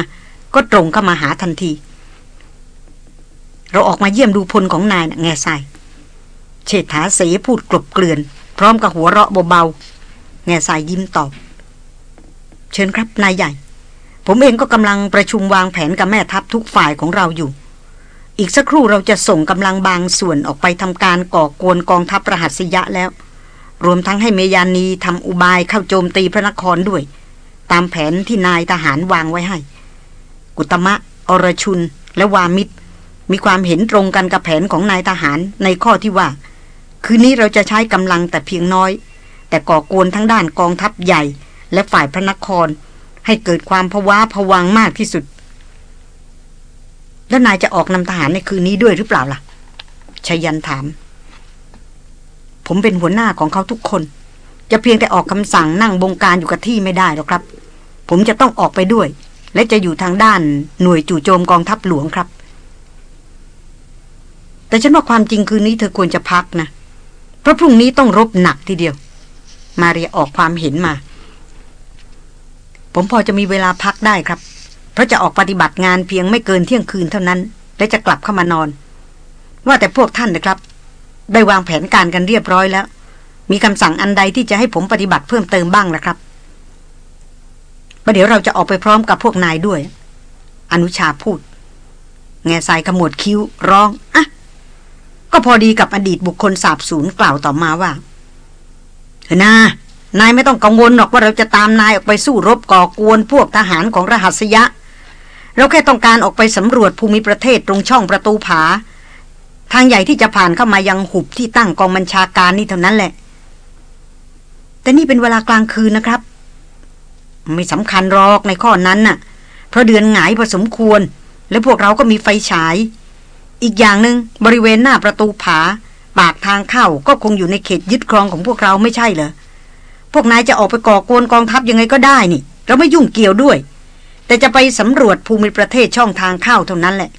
ก็ตรงเข้ามาหาทันที เราออกมาเยี่ยมดูพลของนายนะแง่ทรายเชษฐาเสพูดกลบเกลื่อน พร้อมกับหัวเราะเบาๆแง่ทรายยิ้มตอบ เชิญครับนายใหญ่ ผมเองก็กำลังประชุมวางแผนกับแม่ทัพทุกฝ่ายของเราอยู่อีกสักครู่เราจะส่งกำลังบางส่วนออกไปทำการก่อกวนกองทัพรหัสยะแล้ว รวมทั้งให้เมยานีทำอุบายเข้าโจมตีพระนครด้วย ตามแผนที่นายทหารวางไว้ให้ กุตมะ อรชุน และวามิตร มีความเห็นตรงกันกับแผนของนายทหารในข้อที่ว่า คืนนี้เราจะใช้กำลังแต่เพียงน้อย แต่ก่อกวนทั้งด้านกองทัพใหญ่ และฝ่ายพระนคร ให้เกิดความภาวะผวังมากที่สุด แล้วนายจะออกนำทหารในคืนนี้ด้วยหรือเปล่าล่ะชยันถาม ผมเป็นหัวหน้าของเขาทุกคน จะเพียงแต่ออกคำสั่งนั่งบงการอยู่กับที่ไม่ได้หรอกครับ ผมจะต้องออกไปด้วย และจะอยู่ทางด้านหน่วยจู่โจมกองทัพหลวงครับ แต่ฉันว่าความจริงคืนนี้เธอควรจะพักนะเพราะพรุ่งนี้ต้องรบหนักทีเดียว มาเรียออกความเห็นมา ผมพอจะมีเวลาพักได้ครับ เพราะจะออกปฏิบัติงานเพียงไม่เกินเที่ยงคืนเท่านั้น และจะกลับเข้ามานอน ว่าแต่พวกท่านนะครับ ได้วางแผนการกันเรียบร้อยแล้ว มีคำสั่งอันใดที่จะให้ผมปฏิบัติเพิ่มเติมบ้างล่ะครับประเดี๋ยวเราจะออกไปพร้อมกับพวกนายด้วย อนุชาพูด แง่สายขมวดคิ้วร้อง อะ ก็พอดีกับอดีตบุคคลสาบสูญกล่าวต่อมาว่าเฮนานายไม่ต้องกังวลหรอกว่าเราจะตามนายออกไปสู้รบก่อกวนพวกทหารของรหัสยะ เราแค่ต้องการออกไปสำรวจภูมิประเทศตรงช่องประตูผา ทางใหญ่ที่จะผ่านเข้ามายังหุบที่ตั้งกองบัญชาการนี่เท่านั้นแหละ แต่นี่เป็นเวลากลางคืนนะครับ ไม่สำคัญหรอกในข้อนั้นน่ะ เพราะเดือนหงายพอสมควร และพวกเราก็มีไฟฉาย อีกอย่างหนึง่งบริเวณหน้าประตูผา ปากทางเข้าก็คงอยู่ในเขตยึดครองของพวกเราไม่ใช่เหรอพวกนายจะออกไปก่อกวนกองทัพยังไงก็ได้นี่ เราไม่ยุ่งเกี่ยวด้วย แต่จะไปสำรวจภูมิประเทศช่องทางเข้าเท่านั้นแหละ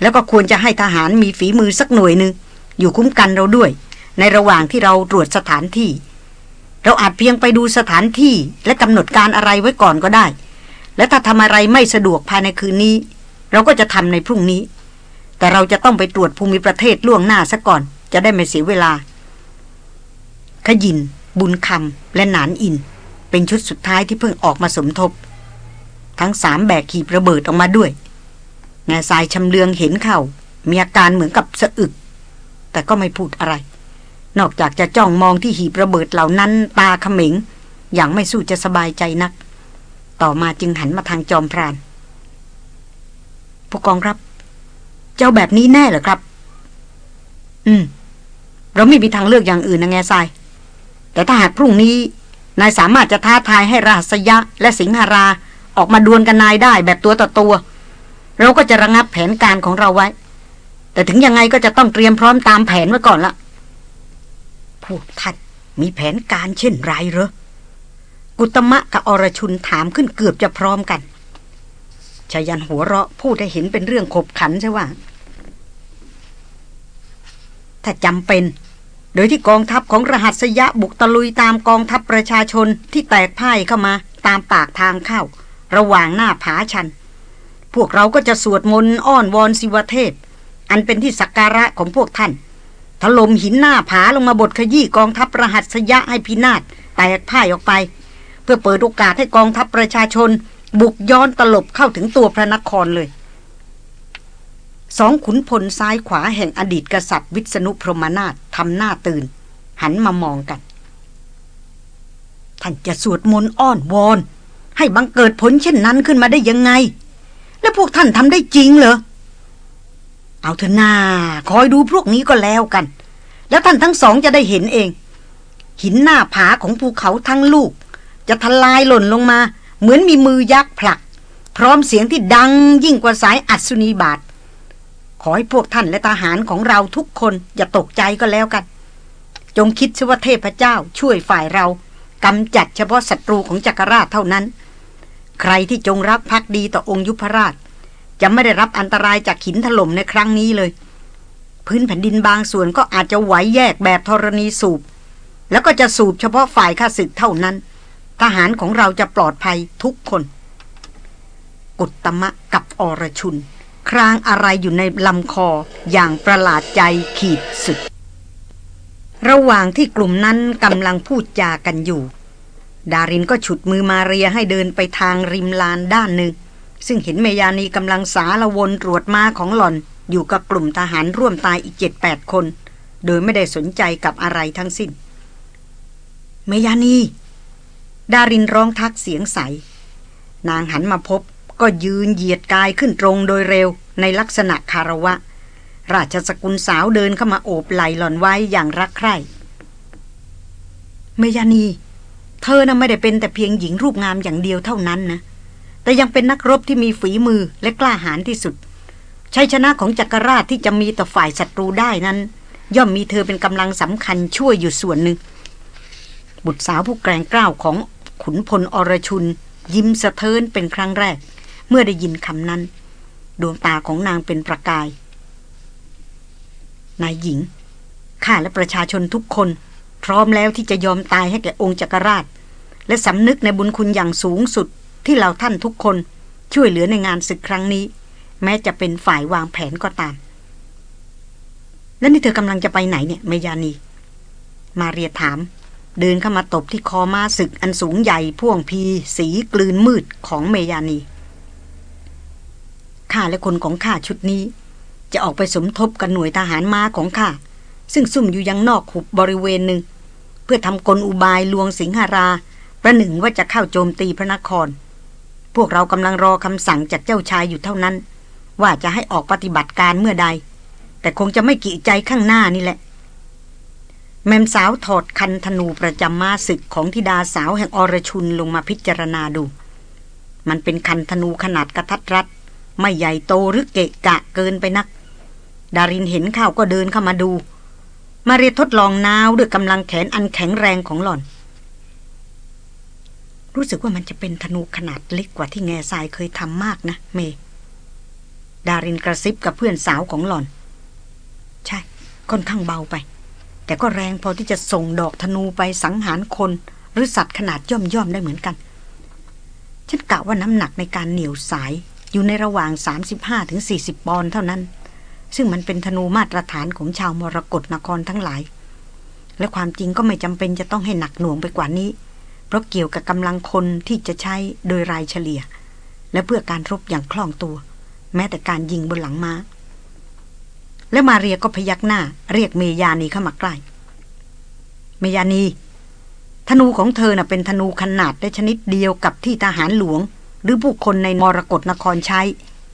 แล้วก็ควรจะให้ทหารมีฝีมือสักหน่วยหนึ่งอยู่คุ้มกันเราด้วย ในระหว่างที่เราตรวจสถานที่ เราอาจเพียงไปดูสถานที่และกำหนดการอะไรไว้ก่อนก็ได้ และถ้าทำอะไรไม่สะดวกภายในคืนนี้ เราก็จะทำในพรุ่งนี้ แต่เราจะต้องไปตรวจภูมิประเทศล่วงหน้าซะก่อน จะได้ไม่เสียเวลา ขยิน บุญคำและหนานอิน เป็นชุดสุดท้ายที่เพิ่งออกมาสมทบ ทั้งสามแบกขีบระเบิดออกมาด้วย แง่ทรายชำเลืองเห็นเขามีอาการเหมือนกับสะอึก แต่ก็ไม่พูดอะไร นอกจากจะจ้องมองที่หีบระเบิดเหล่านั้นตาเขม็ง อย่างไม่สู้จะสบายใจนัก ต่อมาจึงหันมาทางจอมพรานผู้กองครับ เจ้าแบบนี้แน่เหรอครับ อืม เราไม่มีทางเลือกอย่างอื่นนะแง่ทราย แต่ถ้าหากพรุ่งนี้ นายสามารถจะท้าทายให้ราษยะและสิงหาราออกมาดวลกันนายได้แบบตัวต่อตัว เราก็จะระงับแผนการของเราไว้ แต่ถึงยังไงก็จะต้องเตรียมพร้อมตามแผนไว้ก่อนละพวกท่านมีแผนการเช่นไรเหรอ กุตมะกับอรชุนถามขึ้นเกือบจะพร้อมกันชายันหัวเราะพูดให้เห็นเป็นเรื่องขบขันใช่ว่า ถ้าจำเป็น โดยที่กองทัพของรหัสยะบุกตะลุยตามกองทัพประชาชนที่แตกพ่ายเข้ามาตามปากทางเข้า ระหว่างหน้าผาชัน พวกเราก็จะสวดมนต์อ้อนวอนสิวเทพ อันเป็นที่สักการะของพวกท่าน ถล่มหินหน้าผาลงมาบดขยี้กองทัพรหัสยะให้พินาศแตกพ่ายออกไป เพื่อเปิดโอกาสให้กองทัพประชาชน บุกย้อนตลบเข้าถึงตัวพระนครเลย สองขุนพลซ้ายขวาแห่งอดีตกษัตริย์วิษณุพรหมนาถทำหน้าตื่น หันมามองกัน ท่านจะสวดมนต์อ้อนวอนให้บังเกิดผลเช่นนั้นขึ้นมาได้ยังไง แล้วพวกท่านทำได้จริงเหรอ เอาเถอะนาคอยดูพวกนี้ก็แล้วกัน แล้วท่านทั้งสองจะได้เห็นเอง หินหน้าผาของภูเขาทั้งลูก จะทลายหล่นลงมา เหมือนมีมือยักษ์ผลัก พร้อมเสียงที่ดังยิ่งกว่าสายอัศนีบาทขอให้พวกท่านและทหารของเราทุกคนอย่าตกใจก็แล้วกัน จงคิดว่าเทพเจ้าช่วยฝ่ายเรากำจัดเฉพาะศัตรูของจักรราชเท่านั้น ใครที่จงรักภักดีต่อองค์ยุพราช จะไม่ได้รับอันตรายจากหินถล่มในครั้งนี้เลย พื้นแผ่นดินบางส่วนก็อาจจะไหวแยกแบบธรณีสูบ แล้วก็จะสูบเฉพาะฝ่ายข้าศึกเท่านั้น ทหารของเราจะปลอดภัยทุกคน กุตมะกับอรชุน ครางอะไรอยู่ในลำคออย่างประหลาดใจขีดสุด ระหว่างที่กลุ่มนั้นกำลังพูดจากันอยู่ ดารินก็ฉุดมือมาเรียให้เดินไปทางริมลานด้านหนึ่ง ซึ่งเห็นเมยานีกำลังสาละวนตรวจมาของหล่อนอยู่กับกลุ่มทหารร่วมตายอีกเจ็ดแปดคน โดยไม่ได้สนใจกับอะไรทั้งสิ้น เมยานี ดารินร้องทักเสียงใส นางหันมาพบก็ยืนเหยียดกายขึ้นตรงโดยเร็วในลักษณะคารวะ ราชสกุลสาวเดินเข้ามาโอบไหลหล่อนไว้อย่างรักใคร่ เมยานี เธอน่ะไม่ได้เป็นแต่เพียงหญิงรูปงามอย่างเดียวเท่านั้นนะ แต่ยังเป็นนักรบที่มีฝีมือและกล้าหาญที่สุด ชัยชนะของจักรราชที่จะมีต่อฝ่ายศัตรูได้นั้น ย่อมมีเธอเป็นกำลังสำคัญช่วยอยู่ส่วนหนึ่ง บุตรสาวผู้แกร่งกล้าวของขุนพลอรชุน ยิ้มสะเทินเป็นครั้งแรก เมื่อได้ยินคำนั้น ดวงตาของนางเป็นประกาย นายหญิงข้าและประชาชนทุกคน พร้อมแล้วที่จะยอมตายให้แก่องค์จักรราช และสำนึกในบุญคุณอย่างสูงสุดที่เราท่านทุกคนช่วยเหลือในงานศึกครั้งนี้ แม้จะเป็นฝ่ายวางแผนก็ตาม แล้วนี่เธอกำลังจะไปไหนเนี่ยเมยานี มาเรียถาม เดินเข้ามาตบที่คอมาศึกอันสูงใหญ่พ่วงพีสีกลืนมืดของเมยานีข้าและคนของข้าชุดนี้ จะออกไปสมทบกับหน่วยทหารม้าของข้าซึ่งซุ่มอยู่ยังนอกหุบบริเวณหนึ่ง เพื่อทำกลอุบายลวงสิงหารา ประหนึ่งว่าจะเข้าโจมตีพระนคร พวกเรากำลังรอคำสั่งจากเจ้าชายอยู่เท่านั้น ว่าจะให้ออกปฏิบัติการเมื่อใด แต่คงจะไม่กี่ใจข้างหน้านี่แหละ แม่สาวถอดคันธนูประจำมาศึกของธิดาสาวแห่งอรชุนลงมาพิจารณาดู มันเป็นคันธนูขนาดกระทัดรัดไม่ใหญ่โตหรือเกะกะเกินไปนัก ดารินเห็นเข้าก็เดินเข้ามาดู มาเรียทดลองนาวด้วยกำลังแขนอันแข็งแรงของหล่อน รู้สึกว่ามันจะเป็นธนูขนาดเล็กกว่าที่แง่ทรายเคยทำมากนะ เม ดารินกระซิบกับเพื่อนสาวของหล่อน ใช่ ค่อนข้างเบาไป แต่ก็แรงพอที่จะส่งดอกธนูไปสังหารคน หรือสัตว์ขนาดย่อมย่อมได้เหมือนกัน ฉันกะว่าน้ำหนักในการเหนี่ยวสายอยู่ในระหว่าง 35-40 ปอนด์เท่านั้น ซึ่งมันเป็นธนูมาตรฐานของชาวมรกรนครทั้งหลาย และความจริงก็ไม่จำเป็นจะต้องให้หนักหน่วงไปกว่านี้ เพราะเกี่ยวกับกำลังคนที่จะใช้โดยรายเฉลี่ย และเพื่อการรบอย่างคล่องตัว แม้แต่การยิงบนหลังมา้า แล้วมาเรียก็พยักหน้า เรียกเมยานีเข้ามาใกล้ เมยานีธนูของเธอน่ะเป็นธนูขนาดและชนิดเดียวกับที่ทหารหลวง หรือผู้คนในมรกรนครใช้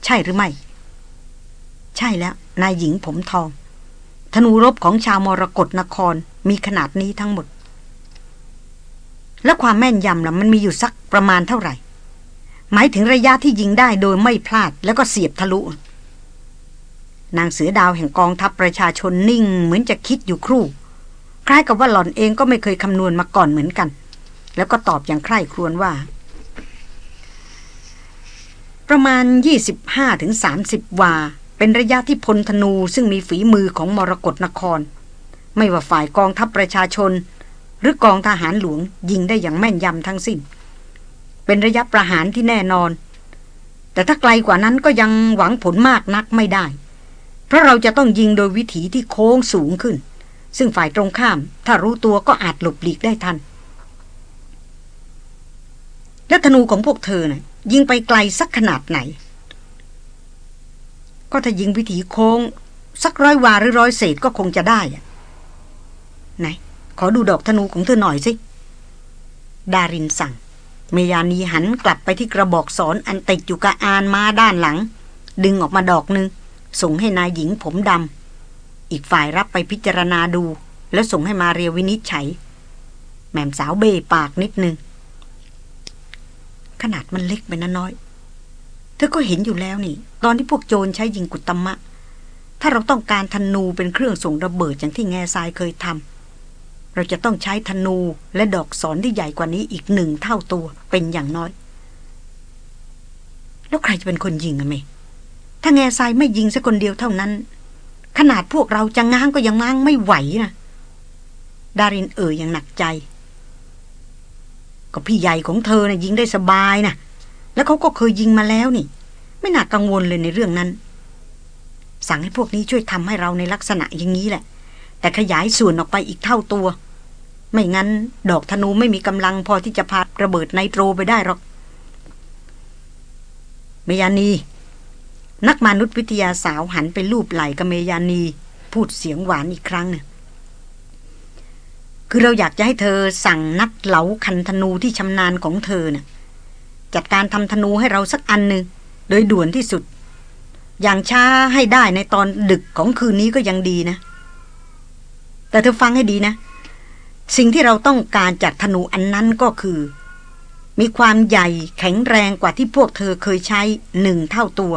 ใช่หรือไม่ ช่แล้วนายหญิงผมทอง ธนูรบของชาวมรกรนครมีขนาดนี้ทั้งหมด แล้วความแม่นยำล่ะมันมีอยู่สักประมาณเท่าไหร่ หมายถึงระยะที่ยิงได้โดยไม่พลาดแล้วก็เสียบทะลุ นางเสือดาวแห่งกองทัพประชาชนนิ่ง เหมือนจะคิดอยู่ครู่ คล้ายกับว่าหล่อนเองก็ไม่เคยคำนวณมาก่อนเหมือนกัน แล้วก็ตอบอย่างใคร่ครวญว่า ประมาณ 25-30 วา เป็นระยะที่พลธนูซึ่งมีฝีมือของมรกรนคร ไม่ว่าฝ่ายกองทัพประชาชน หรือกองทหารหลวงยิงได้อย่างแม่นยำทั้งสิ้น เป็นระยะประหารที่แน่นอน แต่ถ้าไกลกว่านั้นก็ยังหวังผลมากนักไม่ได้ เพราะเราจะต้องยิงโดยวิถีที่โค้งสูงขึ้น ซึ่งฝ่ายตรงข้าม ถ้ารู้ตัวก็อาจหลบหลีกได้ทันและธนูของพวกเธอนะ่ะยิงไปไกลสักขนาดไหน ก็ถ้ายิงวิถีโค้ง สักร้อยวาหรือร้อยเศษก็คงจะได้อะไหน ขอดูดอกธนูของเธอหน่อยสิ ดารินสั่ง เมยานีหันกลับไปที่กระบอกสอนอันติดอยู่กับอานมาด้านหลัง ดึงออกมาดอกหนึ่งส่งให้นายหญิงผมดำอีกฝ่ายรับไปพิจารณาดู แล้วส่งให้มาเรียวินิจฉัย แม่มสาวเบปากนิดนึง ขนาดมันเล็กไปนะน้อย ธอก็เห็นอยู่แล้วนี่ ตอนที่พวกโจรใช้ยิงกุตมะ ถ้าเราต้องการธนูเป็นเครื่องส่งระเบิดอย่างที่แง่ทรายเคยทำเราจะต้องใช้ธนูและดอกสอนที่ใหญ่กว่านี้อีกหนึ่งเท่าตัวเป็นอย่างน้อย แล้วใครจะเป็นคนยิงอะเมถ้าแง่ทรายไม่ยิงสักคนเดียวเท่านั้น ขนาดพวกเราจะง้างก็ยังง้างไม่ไหวนะดารินเอ่ยอย่างหนักใจ ก็พี่ใหญ่ของเธอนะ่ะยิงได้สบายนะ แล้วเขาก็เคยยิงมาแล้วนี่ ไม่น่ากังวลเลยในเรื่องนั้น สั่งให้พวกนี้ช่วยทำให้เราในลักษณะอย่างนี้แหละ แต่ขยายส่วนออกไปอีกเท่าตัว ไม่งั้น ดอกธนูไม่มีกำลังพอที่จะพาระเบิดไนโตรไปได้หรอกเมยานี นักมนุษยวิทยาสาวหันไปลูบไหล่กับเมยานี พูดเสียงหวานอีกครั้งนึ่งคือเราอยากจะให้เธอสั่งนักเหลาคันธนูที่ชำนาญของเธอนะ่ะ จัดการทำธนูให้เราสักอันหนึ่งโดยด่วนที่สุด อย่างช้าให้ได้ในตอนดึกของคืนนี้ก็ยังดีนะ แต่เธอฟังให้ดีนะ สิ่งที่เราต้องการจากธนูอันนั้นก็คือ มีความใหญ่แข็งแรงกว่าที่พวกเธอเคยใช้หนึ่งเท่าตัว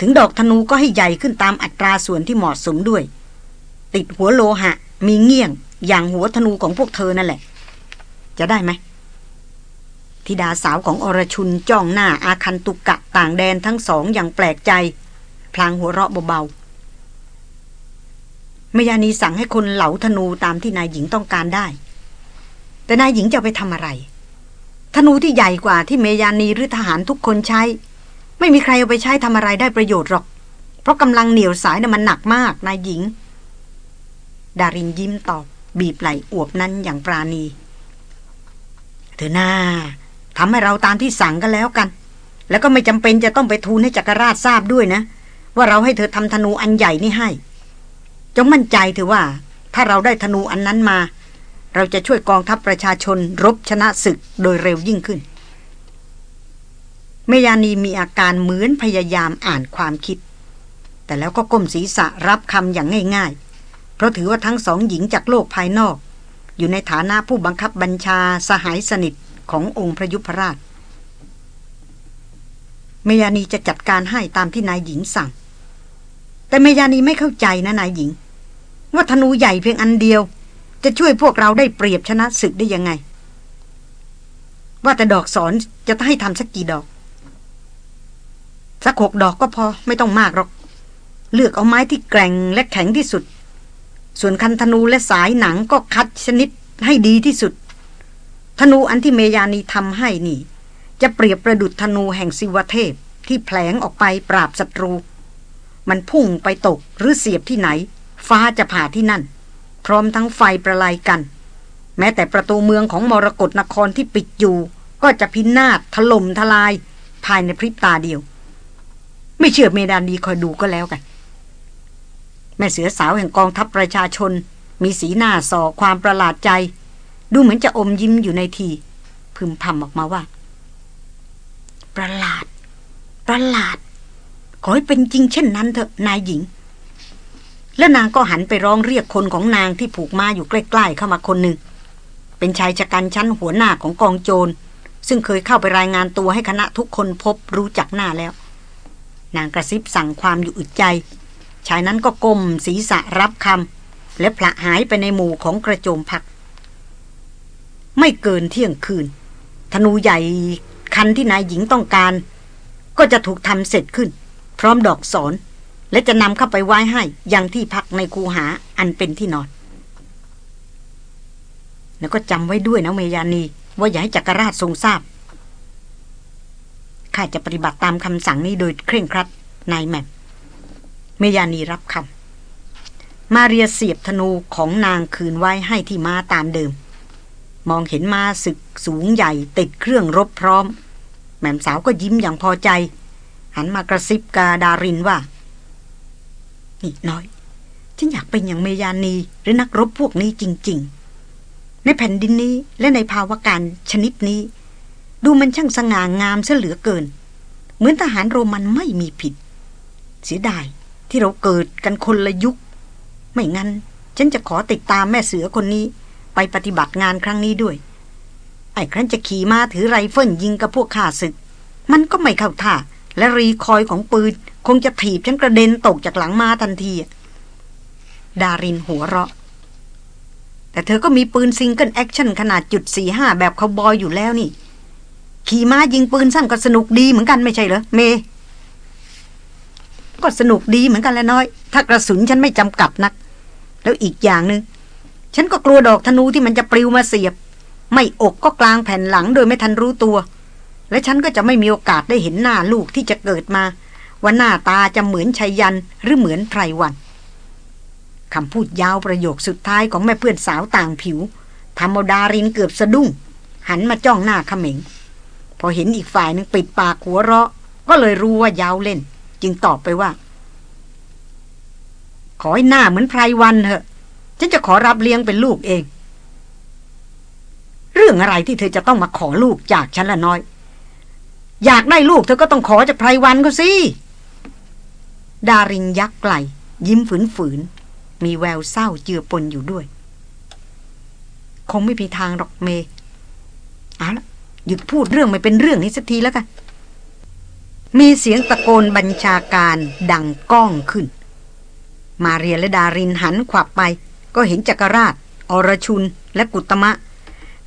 ถึงดอกธนูก็ให้ใหญ่ขึ้นตามอัตราส่วนที่เหมาะสมด้วย ติดหัวโลหะ มีเงี้ยง อย่างหัวธนูของพวกเธอนั่นแหละ จะได้ไหม ธิดาสาวของอรชุนจ้องหน้าอาคันตุกกะต่างแดนทั้งสองอย่างแปลกใจ พลางหัวเราะเบาๆเมยานีสั่งให้คนเหลาธนูตามที่นายหญิงต้องการได้ แต่นายหญิงจะไปทำอะไร ธนูที่ใหญ่กว่าที่เมยานีหรือทหารทุกคนใช้ ไม่มีใครเอาไปใช้ทำอะไรได้ประโยชน์หรอก เพราะกำลังเหนียวสายน่ะมันหนักมากนายหญิง ดารินยิ้มตอบบีบไหลอวบนั้นอย่างปราณีเธอหน้า ทำให้เราตามที่สั่งกันแล้วกัน แล้วก็ไม่จำเป็นจะต้องไปทูลให้จักรราชทราบด้วยนะ ว่าเราให้เธอทำธนูอันใหญ่นี่ให้ จงมั่นใจเถอะว่า ถ้าเราได้ธนูอันนั้นมา เราจะช่วยกองทัพประชาชนรบชนะศึกโดยเร็วยิ่งขึ้นเมยานีมีอาการเหมือนพยายามอ่านความคิด แต่แล้วก็ก้มศีรษะรับคำอย่างง่าย ๆ เพราะถือว่าทั้งสองหญิงจากโลกภายนอก อยู่ในฐานะผู้บังคับบัญชาสหายสนิท ขององค์พระยุพราช เมยานีจะจัดการให้ตามที่นายหญิงสั่ง แต่เมยานีไม่เข้าใจนะนายหญิง ว่าธนูใหญ่เพียงอันเดียว จะช่วยพวกเราได้เปรียบชนะศึกได้ยังไง ว่าแต่ดอกสอนจะให้ทำสักกี่ดอก สักหกดอกก็พอไม่ต้องมากหรอก เลือกเอาไม้ที่แกร่งและแข็งที่สุดส่วนคันธนูและสายหนังก็คัดชนิดให้ดีที่สุด ธนูอันที่เมยานีทำให้นี่ จะเปรียบประดุดธนูแห่งสิวเทพที่แผลงออกไปปราบศัตรู มันพุ่งไปตกหรือเสียบที่ไหน ฟ้าจะผ่าที่นั่น พร้อมทั้งไฟประไลกัน แม้แต่ประตูเมืองของมรกรนครที่ปิดอยู่ ก็จะพินาศถล่มทลาย ภายในพริบตาเดียว ไม่เชื่อเมดานีคอยดูก็แล้วกัน แม่เสือสาวแห่งกองทัพประชาชน มีสีหน้าส่อความประหลาดใจ ดูเหมือนจะอมยิ้มอยู่ในที พึมพำออกมาว่า ประหลาด ประหลาด ขอให้เป็นจริงเช่นนั้นเถอะนายหญิง แล้วนางก็หันไปร้องเรียกคนของนางที่ผูกมาอยู่ใกล้ ๆ เข้ามาคนหนึ่ง เป็นชายชะกันชั้นหัวหน้าของกองโจร ซึ่งเคยเข้าไปรายงานตัวให้คณะทุกคนพบรู้จักหน้าแล้ว นางกระซิบสั่งความอยู่อึดใจ ชายนั้นก็ก้มศีรษะรับคำและพละหายไปในหมู่ของกระโจมพัก ไม่เกินเที่ยงคืน ธนูใหญ่คันที่นายหญิงต้องการ ก็จะถูกทำเสร็จขึ้น พร้อมดอกสอน และจะนำเข้าไปไว้ให้ยังที่พักในคูหาอันเป็นที่นอน แล้วก็จำไว้ด้วยนะเมยานี ว่าอย่าให้จักรราชทรงทราบข้าจะปฏิบัติตามคำสั่งนี้โดยเคร่งครัดนายแม่เมยานีรับคำมาเรียเสียบธนูของนางคืนไว้ให้ที่มาตามเดิม มองเห็นมาศึกสูงใหญ่ติดเครื่องรบพร้อม แม่มสาวก็ยิ้มอย่างพอใจ หันมากระซิบกาดารินว่า นี่น้อย ฉันอยากเป็นอย่างเมยานีหรือนักรบพวกนี้จริง ๆ ในแผ่นดินนี้และในภาวะการชนิดนี้ ดูมันช่างสง่างามเสเหลือเกิน เหมือนทหารโรมันไม่มีผิด เสียดายที่เราเกิดกันคนละยุค ไม่งั้น ฉันจะขอติดตามแม่เสือคนนี้ ไปปฏิบัติงานครั้งนี้ด้วย ไอ้ครั้นจะขี่ม้าถือไรเฟิลยิงกับพวกข้าศึก มันก็ไม่เข้าท่า และ recoil ของปืน คงจะถีบฉันกระเด็นตกจากหลังมาทันที ดารินหัวเราะ แต่เธอก็มีปืน single action ขนาดจุดสี่ห้าแบบคาวบอยอยู่แล้วนี่ ขี่ม้ายิงปืนสั้นก็สนุกดีเหมือนกันไม่ใช่เหรอเมก็สนุกดีเหมือนกันแล้วน้อย ถ้ากระสุนฉันไม่จำกัดนัก แล้วอีกอย่างหนึง่ง ฉันก็กลัวดอกธนูที่มันจะปลิวมาเสียบ ไม่อกก็กลางแผ่นหลังโดยไม่ทันรู้ตัว และฉันก็จะไม่มีโอกาสได้เห็นหน้าลูกที่จะเกิดมา ว่าหน้าตาจะเหมือนชัยยันหรือเหมือนไพรวันคำพูดยาวประโยคสุดท้ายของแม่เพื่อนสาวต่างผิวทำเอาดารินเกือบสะดุ้ง หันมาจ้องหน้าขมิงพอเห็นอีกฝ่ายนึงปิดปากหัวเราะ ก็เลยรู้ว่ายาวเล่น จึงตอบไปว่า ขอให้หน้าเหมือนไพรวันเถอะ ฉันจะขอรับเลี้ยงเป็นลูกเอง เรื่องอะไรที่เธอจะต้องมาขอลูกจากฉันละน้อย อยากได้ลูกเธอก็ต้องขอจากไพรวันก็สิดาริงยักษ์ไกลยิ้มฝืนๆมีแววเศร้าเจือปนอยู่ด้วย คงไม่มีทางหรอกเมเอาละหยุดพูดเรื่องไม่เป็นเรื่องนี้สักทีแล้วกันมีเสียงตะโกนบัญชาการดังก้องขึ้น มาเรียและดารินหันขวับไป ก็เห็นจักรราช อรชุน และกุตมะ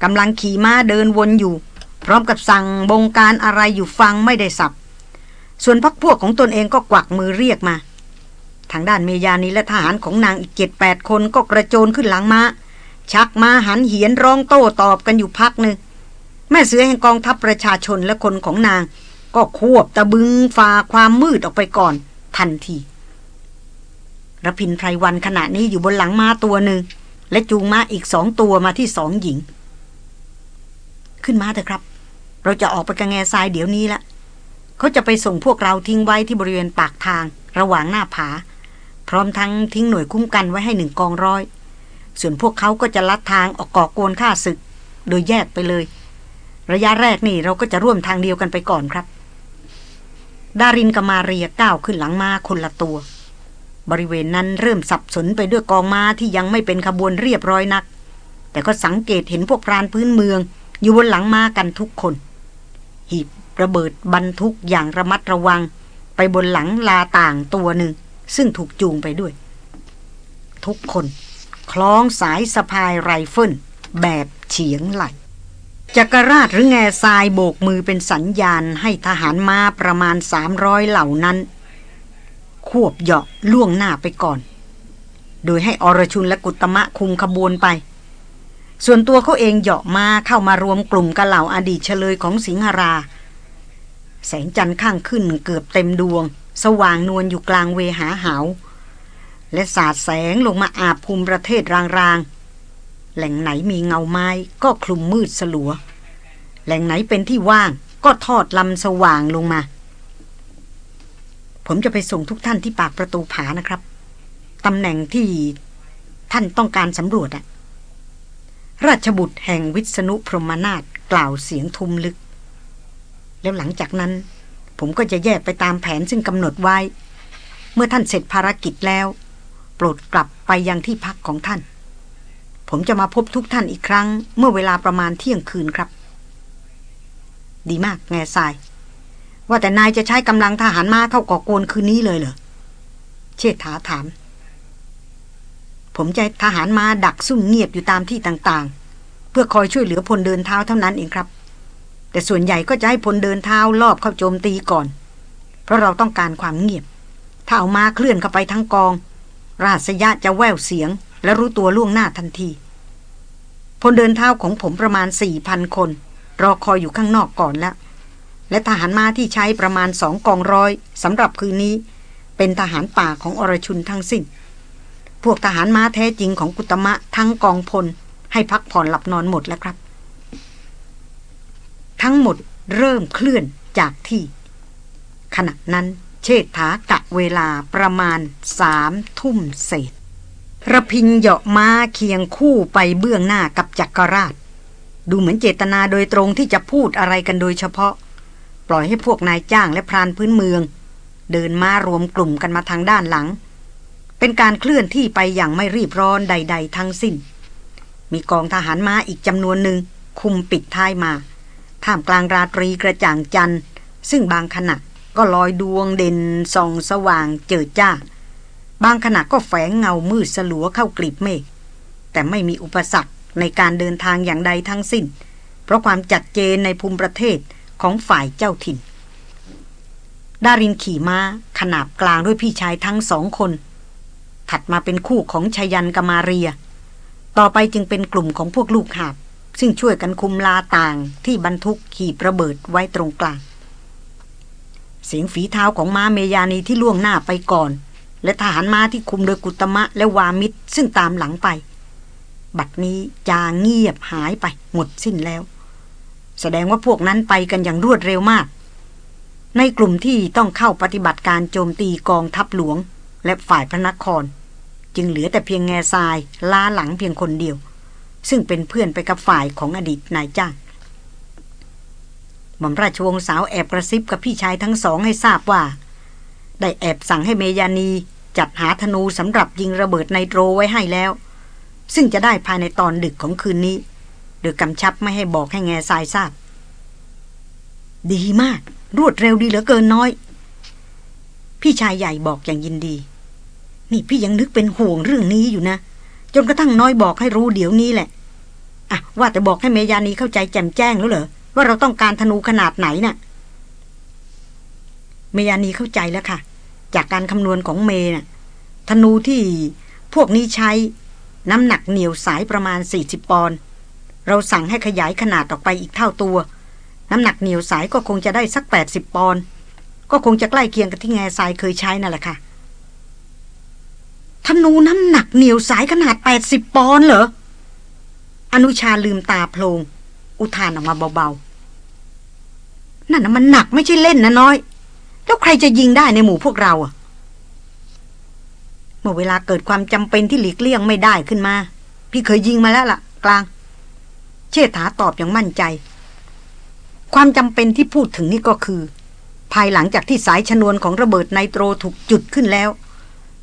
กำลังขี่ม้าเดินวนอยู่ พร้อมกับสั่งบงการอะไรอยู่ฟังไม่ได้สับ ส่วนพักพวกของตนเองก็กวักมือเรียกมา ทางด้านเมยานีและทหารของนางอีกเจ็ดแปดคนก็กระโจนขึ้นหลังมา้า ชักมาหันเหียนร้องโต้ตอบกันอยู่พักหนึ่งแม่เสือแห่งกองทัพประชาชนและคนของนาง ก็ควบตะบึงฝ่าความมืดออกไปก่อน ทันที ระพินไพรวันขณะนี้อยู่บนหลังม้าตัวหนึ่ง และจูงม้าอีกสองตัวมาที่สองหญิง ขึ้นมาเถอะครับ เราจะออกไปกระแงทรายเดี๋ยวนี้ละเขาจะไปส่งพวกเราทิ้งไว้ที่บริเวณปากทางระหว่างหน้าผา พร้อมทั้งทิ้งหน่วยคุ้มกันไว้ให้หนึ่งกองร้อย ส่วนพวกเขาก็จะลัดทางออกก่อกวนฆ่าศึก โดยแยกไปเลย ระยะแรกนี่เราก็จะร่วมทางเดียวกันไปก่อนครับ ดารินกมาเรียก้าวขึ้นหลังมาคนละตัว บริเวณนั้นเริ่มสับสนไปด้วยกองม้าที่ยังไม่เป็นขบวนเรียบร้อยนัก แต่ก็สังเกตเห็นพวกพรานพื้นเมือง อยู่บนหลังม้ากันทุกคน หีบระเบิดบรรทุกอย่างระมัดระวัง ไปบนหลังลาต่างตัวหนึ่ง ซึ่งถูกจูงไปด้วย ทุกคนคล้องสายสะพายไรเฟิลแบบเฉียงไหลจักรราชหรือแง่ทรายโบกมือเป็นสัญญาณให้ทหารม้าประมาณสามร้อยเหล่านั้น ควบเหาะล่วงหน้าไปก่อน โดยให้อรชุนและกุตมะคุมขบวนไป ส่วนตัวเขาเองเหาะมาเข้ามารวมกลุ่มกะเหล่าอดีตเฉลยของสิงหรา แสงจันทร์ข้างขึ้นเกือบเต็มดวง สว่างนวลอยู่กลางเวหาหาว และสาดแสงลงมาอาบภูมิประเทศรางๆ แหล่งไหนมีเงาไม้ก็คลุมมืดสลัว แหล่งไหนเป็นที่ว่างก็ทอดลำสว่างลงมา ผมจะไปส่งทุกท่านที่ปากประตูผานะครับตำแหน่งที่ท่านต้องการสำรวจอะราชบุตรแห่งวิษณุพรหมนาถกล่าวเสียงทุมลึก แล้วหลังจากนั้น ผมก็จะแยกไปตามแผนซึ่งกำหนดไว้ เมื่อท่านเสร็จภารกิจแล้ว โปรดกลับไปยังที่พักของท่าน ผมจะมาพบทุกท่านอีกครั้ง เมื่อเวลาประมาณเที่ยงคืนครับ ดีมากแง่ทราย ว่าแต่นายจะใช้กำลังทหารมาเท่าก่อกนคืนนี้เลยเหรอ เชษฐาถาม ผมจะทหารมาดักซุ่มเงียบอยู่ตามที่ต่างๆ เพื่อคอยช่วยเหลือพลเดินเท้าเท่านั้นเองครับ แต่ส่วนใหญ่ก็จะให้พลเดินเท้ารอบเข้าโจมตีก่อน เพราะเราต้องการความเงียบ ถ้าเอามาเคลื่อนเข้าไปทั้งกอง ราษยะจะแววเสียง และรู้ตัวล่วงหน้าทันที พลเดินเท้าของผมประมาณสี่พันคน รอคอยอยู่ข้างนอกก่อนแล้ว และทหารม้าที่ใช้ประมาณสองกองร้อยสำหรับคืนนี้ เป็นทหารป่าของอรชุนทั้งสิ้น พวกทหารม้าแท้จริงของกุตมะทั้งกองพล ให้พักผ่อนหลับนอนหมดแล้วครับ ทั้งหมดเริ่มเคลื่อนจากที่ ขณะนั้นเชษฐากะเวลาประมาณสามทุ่มเศษระพินเหาะม้าเคียงคู่ไปเบื้องหน้ากับจักรราช ดูเหมือนเจตนาโดยตรงที่จะพูดอะไรกันโดยเฉพาะ ปล่อยให้พวกนายจ้างและพรานพื้นเมือง เดินมารวมกลุ่มกันมาทางด้านหลัง เป็นการเคลื่อนที่ไปอย่างไม่รีบร้อนใด ๆ ทั้งสิ้น มีกองทหารม้าอีกจำนวนหนึ่งคุมปิดท้ายมา ท่ามกลางราตรีกระจ่างจันทร์ ซึ่งบางขณะก็ลอยดวงเด่นส่องสว่างเจิดจ้า บางขณะก็แฝงเงามืดสลัวเข้ากลีบเมฆ แต่ไม่มีอุปสรรคในการเดินทางอย่างใดทั้งสิ้น เพราะความจัดเจนในภูมิประเทศ ของฝ่ายเจ้าถิ่น ดารินขี่ม้าขนาบกลางด้วยพี่ชายทั้งสองคน ถัดมาเป็นคู่ของชยันกมาเรีย ต่อไปจึงเป็นกลุ่มของพวกลูกหาบ ซึ่งช่วยกันคุมลาต่างที่บรรทุกขี่ระเบิดไว้ตรงกลาง เสียงฝีเท้าของม้าเมยานีที่ล่วงหน้าไปก่อน และทหารม้าที่คุมโดยกุตมะและวามิตรซึ่งตามหลังไป บัดนี้จางเงียบหายไปหมดสิ้นแล้ว แสดงว่าพวกนั้นไปกันอย่างรวดเร็วมาก ในกลุ่มที่ต้องเข้าปฏิบัติการโจมตีกองทัพหลวง และฝ่ายพระนคร จึงเหลือแต่เพียงแง่ทรายล้าหลังเพียงคนเดียว ซึ่งเป็นเพื่อนไปกับฝ่ายของอดีตนายจ้างหม่อมราชวงศ์สาวแอบกระซิบกับพี่ชายทั้งสองให้ทราบว่า ได้แอบสั่งให้เมยานีจัดหาธนูสำหรับยิงระเบิดไนโตรไว้ให้แล้ว ซึ่งจะได้ภายในตอนดึกของคืนนี้ โดยกำชับไม่ให้บอกให้แง่ทรายทราบ ดีมาก รวดเร็วดีเหลือเกินน้อย พี่ชายใหญ่บอกอย่างยินดี นี่พี่ยังนึกเป็นห่วงเรื่องนี้อยู่นะ จนกระทั่งน้อยบอกให้รู้เดี๋ยวนี้แหละอะว่าแต่บอกให้เมยานีเข้าใจแจ่มแจ้งแล้วเหรอว่าเราต้องการธนูขนาดไหนนะ่ะ เมยานีเข้าใจแล้วค่ะ จากการคำนวณของเมน่ะธนูที่พวกนี้ใช้น้ำหนักเหนียวสายประมาณ 40 ปอนด์ เราสั่งให้ขยายขนาดออกไปอีกเท่าตัว น้ำหนักเหนียวสายก็คงจะได้สัก 80 ปอนด์ก็คงจะใกล้เคียงกับที่แง่ทรายเคยใช้นั่นแหละค่ะธนูน้ำหนักเหนียวสายขนาด 80 ปอนด์เหรอ อนุชาลืมตาโพลง อุทานออกมาเบาๆ นั่นนะมันหนักไม่ใช่เล่นนะน้อย แล้วใครจะยิงได้ในหมู่พวกเราอะเมื่อเวลาเกิดความจำเป็นที่หลีกเลี่ยงไม่ได้ขึ้นมา พี่เคยยิงมาแล้วล่ะ กลาง เชษฐาตอบอย่างมั่นใจ ความจำเป็นที่พูดถึงนี่ก็คือ ภายหลังจากที่สายชนวนของระเบิดไนโตรถูกจุดขึ้นแล้ว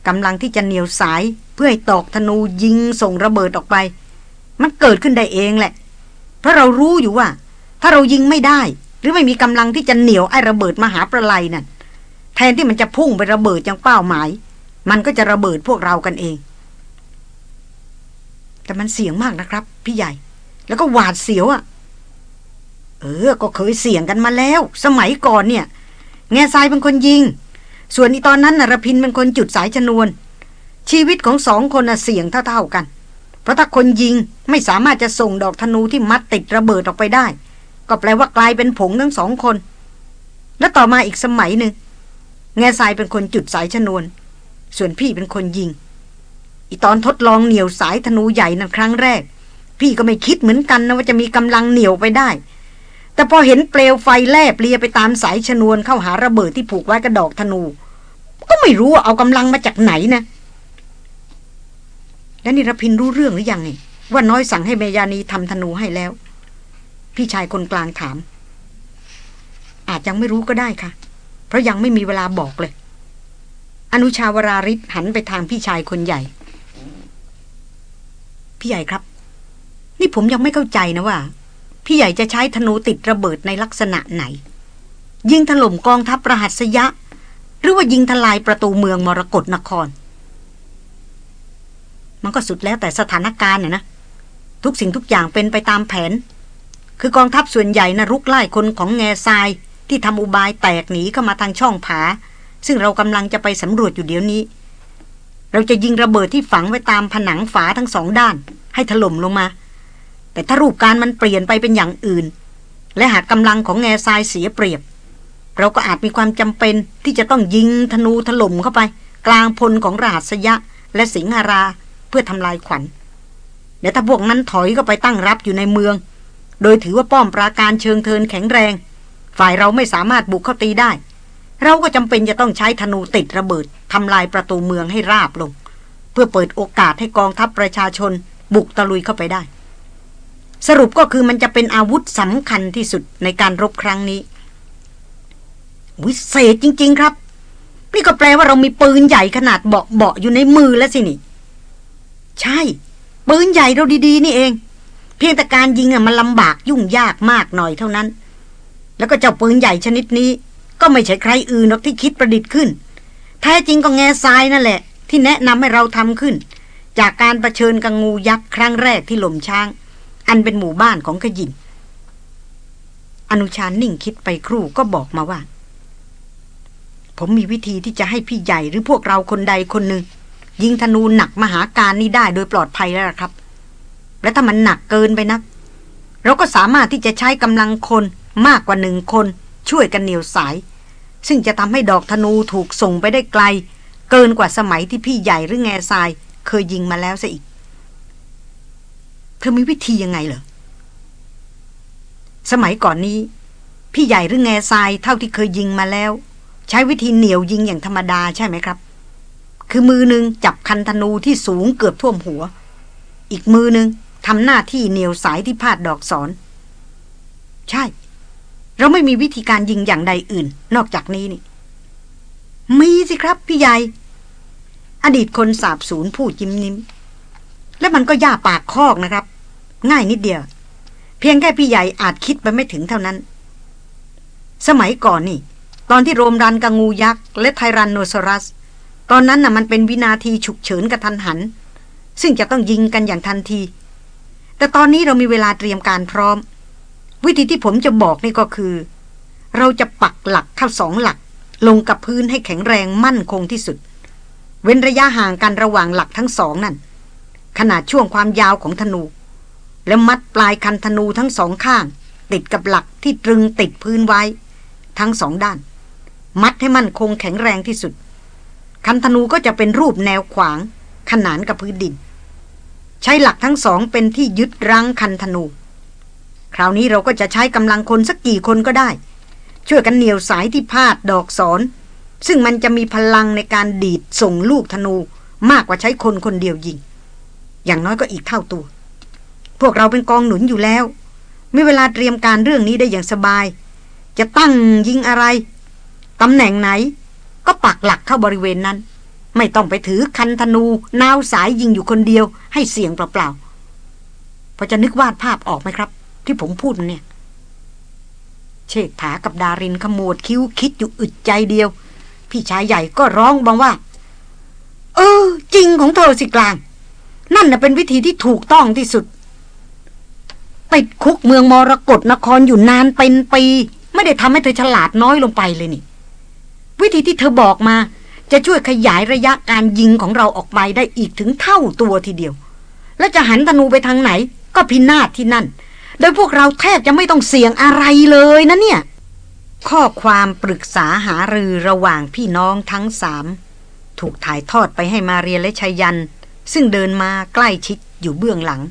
กำลังที่จะเหนียวสายเพื่อให้ตอกธนูยิงส่งระเบิดออกไป มันเกิดขึ้นได้เองแหละ เพราะเรารู้อยู่ว่า ถ้าเรายิงไม่ได้ หรือไม่มีกำลังที่จะเหนียวไอ้ระเบิดมหาประไลนั่นแทนที่มันจะพุ่งไประเบิดย่างเป้าหมาย มันก็จะระเบิดพวกเรากันเอง แต่มันเสี่ยงมากนะครับ พี่ใหญ่ แล้วก็หวาดเสียวอะ่ะ เออ ก็เคยเสี่ยงกันมาแล้ว สมัยก่อนเนี่ย แง่ทรายเป็นคนยิง ส่วนอีตอนนั้นนรพินเป็นคนจุดสายชนวน ชีวิตของสองคนน่ะเสี่ยงเท่าๆกัน เพราะถ้าคนยิงไม่สามารถจะส่งดอกธนูที่มัดติดระเบิดออกไปได้ ก็แปลว่ากลายเป็นผงทั้งสองคน แล้วต่อมาอีกสมัยหนึ่งแง่ทรายเป็นคนจุดสายชนวน ส่วนพี่เป็นคนยิง อีตอนทดลองเหนี่ยวสายธนูใหญ่นั้นครั้งแรก พี่ก็ไม่คิดเหมือนกันนะว่าจะมีกำลังเหนี่ยวไปได้ แต่พอเห็นเปลวไฟแลบเลียไปตามสายชนวนเข้าหาระเบิดที่ผูกไว้กระดอกธนู ก็ไม่รู้ว่าเอากำลังมาจากไหนนะ แล้วนิรพินรู้เรื่องหรือยังนี่ว่าน้อยสั่งให้เมยานีทำธนูให้แล้ว พี่ชายคนกลางถาม อาจยังไม่รู้ก็ได้ค่ะ เพราะยังไม่มีเวลาบอกเลย อนุชาวราริศหันไปทางพี่ชายคนใหญ่ พี่ใหญ่ครับ นี่ผมยังไม่เข้าใจนะว่า พี่ใหญ่จะใช้ธนูติดระเบิดในลักษณะไหน ยิงถล่มกองทัพประหัสยะ หรือว่ายิงทลายประตูเมืองมรกรนคร มันก็สุดแล้วแต่สถานการณ์นะนะ ทุกสิ่งทุกอย่างเป็นไปตามแผน คือกองทัพส่วนใหญ่นะรุกไล่คนของแง่ทรายที่ทำอุบายแตกหนีเข้ามาทางช่องผา ซึ่งเรากำลังจะไปสำรวจอยู่เดี๋ยวนี้ เราจะยิงระเบิดที่ฝังไว้ตามผนังฝาทั้งสองด้าน ให้ถล่มลงมา แต่ถ้ารูปการมันเปลี่ยนไปเป็นอย่างอื่น และหากกำลังของแง่ทรายเสียเปรียบ เราก็อาจมีความจำเป็นที่จะต้องยิงธนูถล่มเข้าไป กลางพลของราชสยะและสิงหาราเพื่อทำลายขวัญเดี๋ยวถ้าพวกนั้นถอยก็ไปตั้งรับอยู่ในเมือง โดยถือว่าป้อมปราการเชิงเทินแข็งแรง ฝ่ายเราไม่สามารถบุกเข้าตีได้ เราก็จำเป็นจะต้องใช้ธนูติดระเบิดทำลายประตูเมืองให้ราบลง เพื่อเปิดโอกาสให้กองทัพประชาชนบุกตะลุยเข้าไปได้ สรุปก็คือมันจะเป็นอาวุธสำคัญที่สุดในการรบครั้งนี้ วิเศษจริง ๆ ครับ นี่ก็แปลว่าเรามีปืนใหญ่ขนาดเบาเบาอยู่ในมือแล้วสินี่ ใช่ ปืนใหญ่เราดี ๆ นี่เอง เพียงแต่การยิงอะมันลำบากยุ่งยากมากหน่อยเท่านั้น แล้วก็เจ้าปืนใหญ่ชนิดนี้ ก็ไม่ใช่ใครอื่นหรอกที่คิดประดิษฐ์ขึ้น แท้จริงก็แง่ทรายนั่นแหละ ที่แนะนำให้เราทำขึ้น จากการรเผชิญกับงูยักษ์ครั้งแรกที่หล่มช้าง อันเป็นหมู่บ้านของขยิน อนุชานิ่งคิดไปครู่ก็บอกมาว่า ผมมีวิธีที่จะให้พี่ใหญ่หรือพวกเราคนใดคนหนึ่ง ยิงธนูหนักมหาการนี้ได้โดยปลอดภัยแล้วครับ และถ้ามันหนักเกินไปนัก เราก็สามารถที่จะใช้กำลังคนมากกว่าหนึ่งคน ช่วยกันเหนียวสาย ซึ่งจะทำให้ดอกธนูถูกส่งไปได้ไกล เกินกว่าสมัยที่พี่ใหญ่หรือแง่ทราย เคยยิงมาแล้วซะอีก เธอมีวิธียังไงเหรอ สมัยก่อนนี้ พี่ใหญ่หรือแง่ทรายเท่าที่เคยยิงมาแล้ว ใช้วิธีเหนียวยิงอย่างธรรมดาใช่ไหมครับ คือมือหนึ่งจับคันธนูที่สูงเกือบท่วมหัว อีกมือหนึ่งทำหน้าที่เหนียวสายที่พาดดอกสอน ใช่ เราไม่มีวิธีการยิงอย่างใดอื่น นอกจากนี้นี่ มีสิครับ พี่ใหญ่ อดีตคนสาบสูญพูดยิ้มนิ้ม และมันก็ย่าปากคอกนะครับ ง่ายนิดเดียว เพียงแค่พี่ใหญ่อาจคิดไปไม่ถึงเท่านั้น สมัยก่อนนี่ ตอนที่โรมรันกับงูยักษ์และไทรันโนซอรัส ตอนนั้นน่ะมันเป็นวินาทีฉุกเฉินกระทันหัน ซึ่งจะต้องยิงกันอย่างทันที แต่ตอนนี้เรามีเวลาเตรียมการพร้อม วิธีที่ผมจะบอกนี่ก็คือ เราจะปักหลักเข้าสองหลัก ลงกับพื้นให้แข็งแรงมั่นคงที่สุด เว้นระยะห่างกันระหว่างหลักทั้งสองนั่น ขนาดช่วงความยาวของธนู และมัดปลายคันธนูทั้งสองข้าง ติดกับหลักที่ตรึงติดพื้นไว้ ทั้งสองด้าน มัดให้มั่นคงแข็งแรงที่สุด คันธนูก็จะเป็นรูปแนวขวาง ขนานกับพื้นดิน ใช้หลักทั้งสองเป็นที่ยึดรั้งคันธนู คราวนี้เราก็จะใช้กำลังคนสักกี่คนก็ได้ ช่วยกันเหนี่ยวสายที่พาดดอกสอนซึ่งมันจะมีพลังในการดีดส่งลูกธนูมากกว่าใช้คนคนเดียวยิง อย่างน้อยก็อีกเท่าตัว พวกเราเป็นกองหนุนอยู่แล้วมีเวลาเตรียมการเรื่องนี้ได้อย่างสบาย จะตั้งยิงอะไรตำแหน่งไหน ก็ปักหลักเข้าบริเวณนั้น ไม่ต้องไปถือคันธนู นาวสายยิงอยู่คนเดียว ให้เสียงเปล่าๆพอจะนึกวาดภาพออกไหมครับ ที่ผมพูดเนี่ย เชษฐากับดารินขมวดคิ้วคิดอยู่อึดใจเดียว พี่ชายใหญ่ก็ร้องบังว่า เออ จริงของเธอสิกลาง นั่นน่ะเป็นวิธีที่ถูกต้องที่สุด ติดคุกเมืองมรกรนครอยู่นานเป็นปี ไม่ได้ทำให้เธอฉลาดน้อยลงไปเลยนี่ วิธีที่เธอบอกมา จะช่วยขยายระยะการยิงของเราออกไปได้อีกถึงเท่าตัวทีเดียว และจะหันธนูไปทางไหน ก็พินาศที่นั่น โดยพวกเราแทบจะไม่ต้องเสี่ยงอะไรเลยนะเนี่ย ข้อความปรึกษาหารือระหว่างพี่น้องทั้งสามถูกถ่ายทอดไปให้มาเรียและชัยยัน ซึ่งเดินมาใกล้ชิดอยู่เบื้องหลัง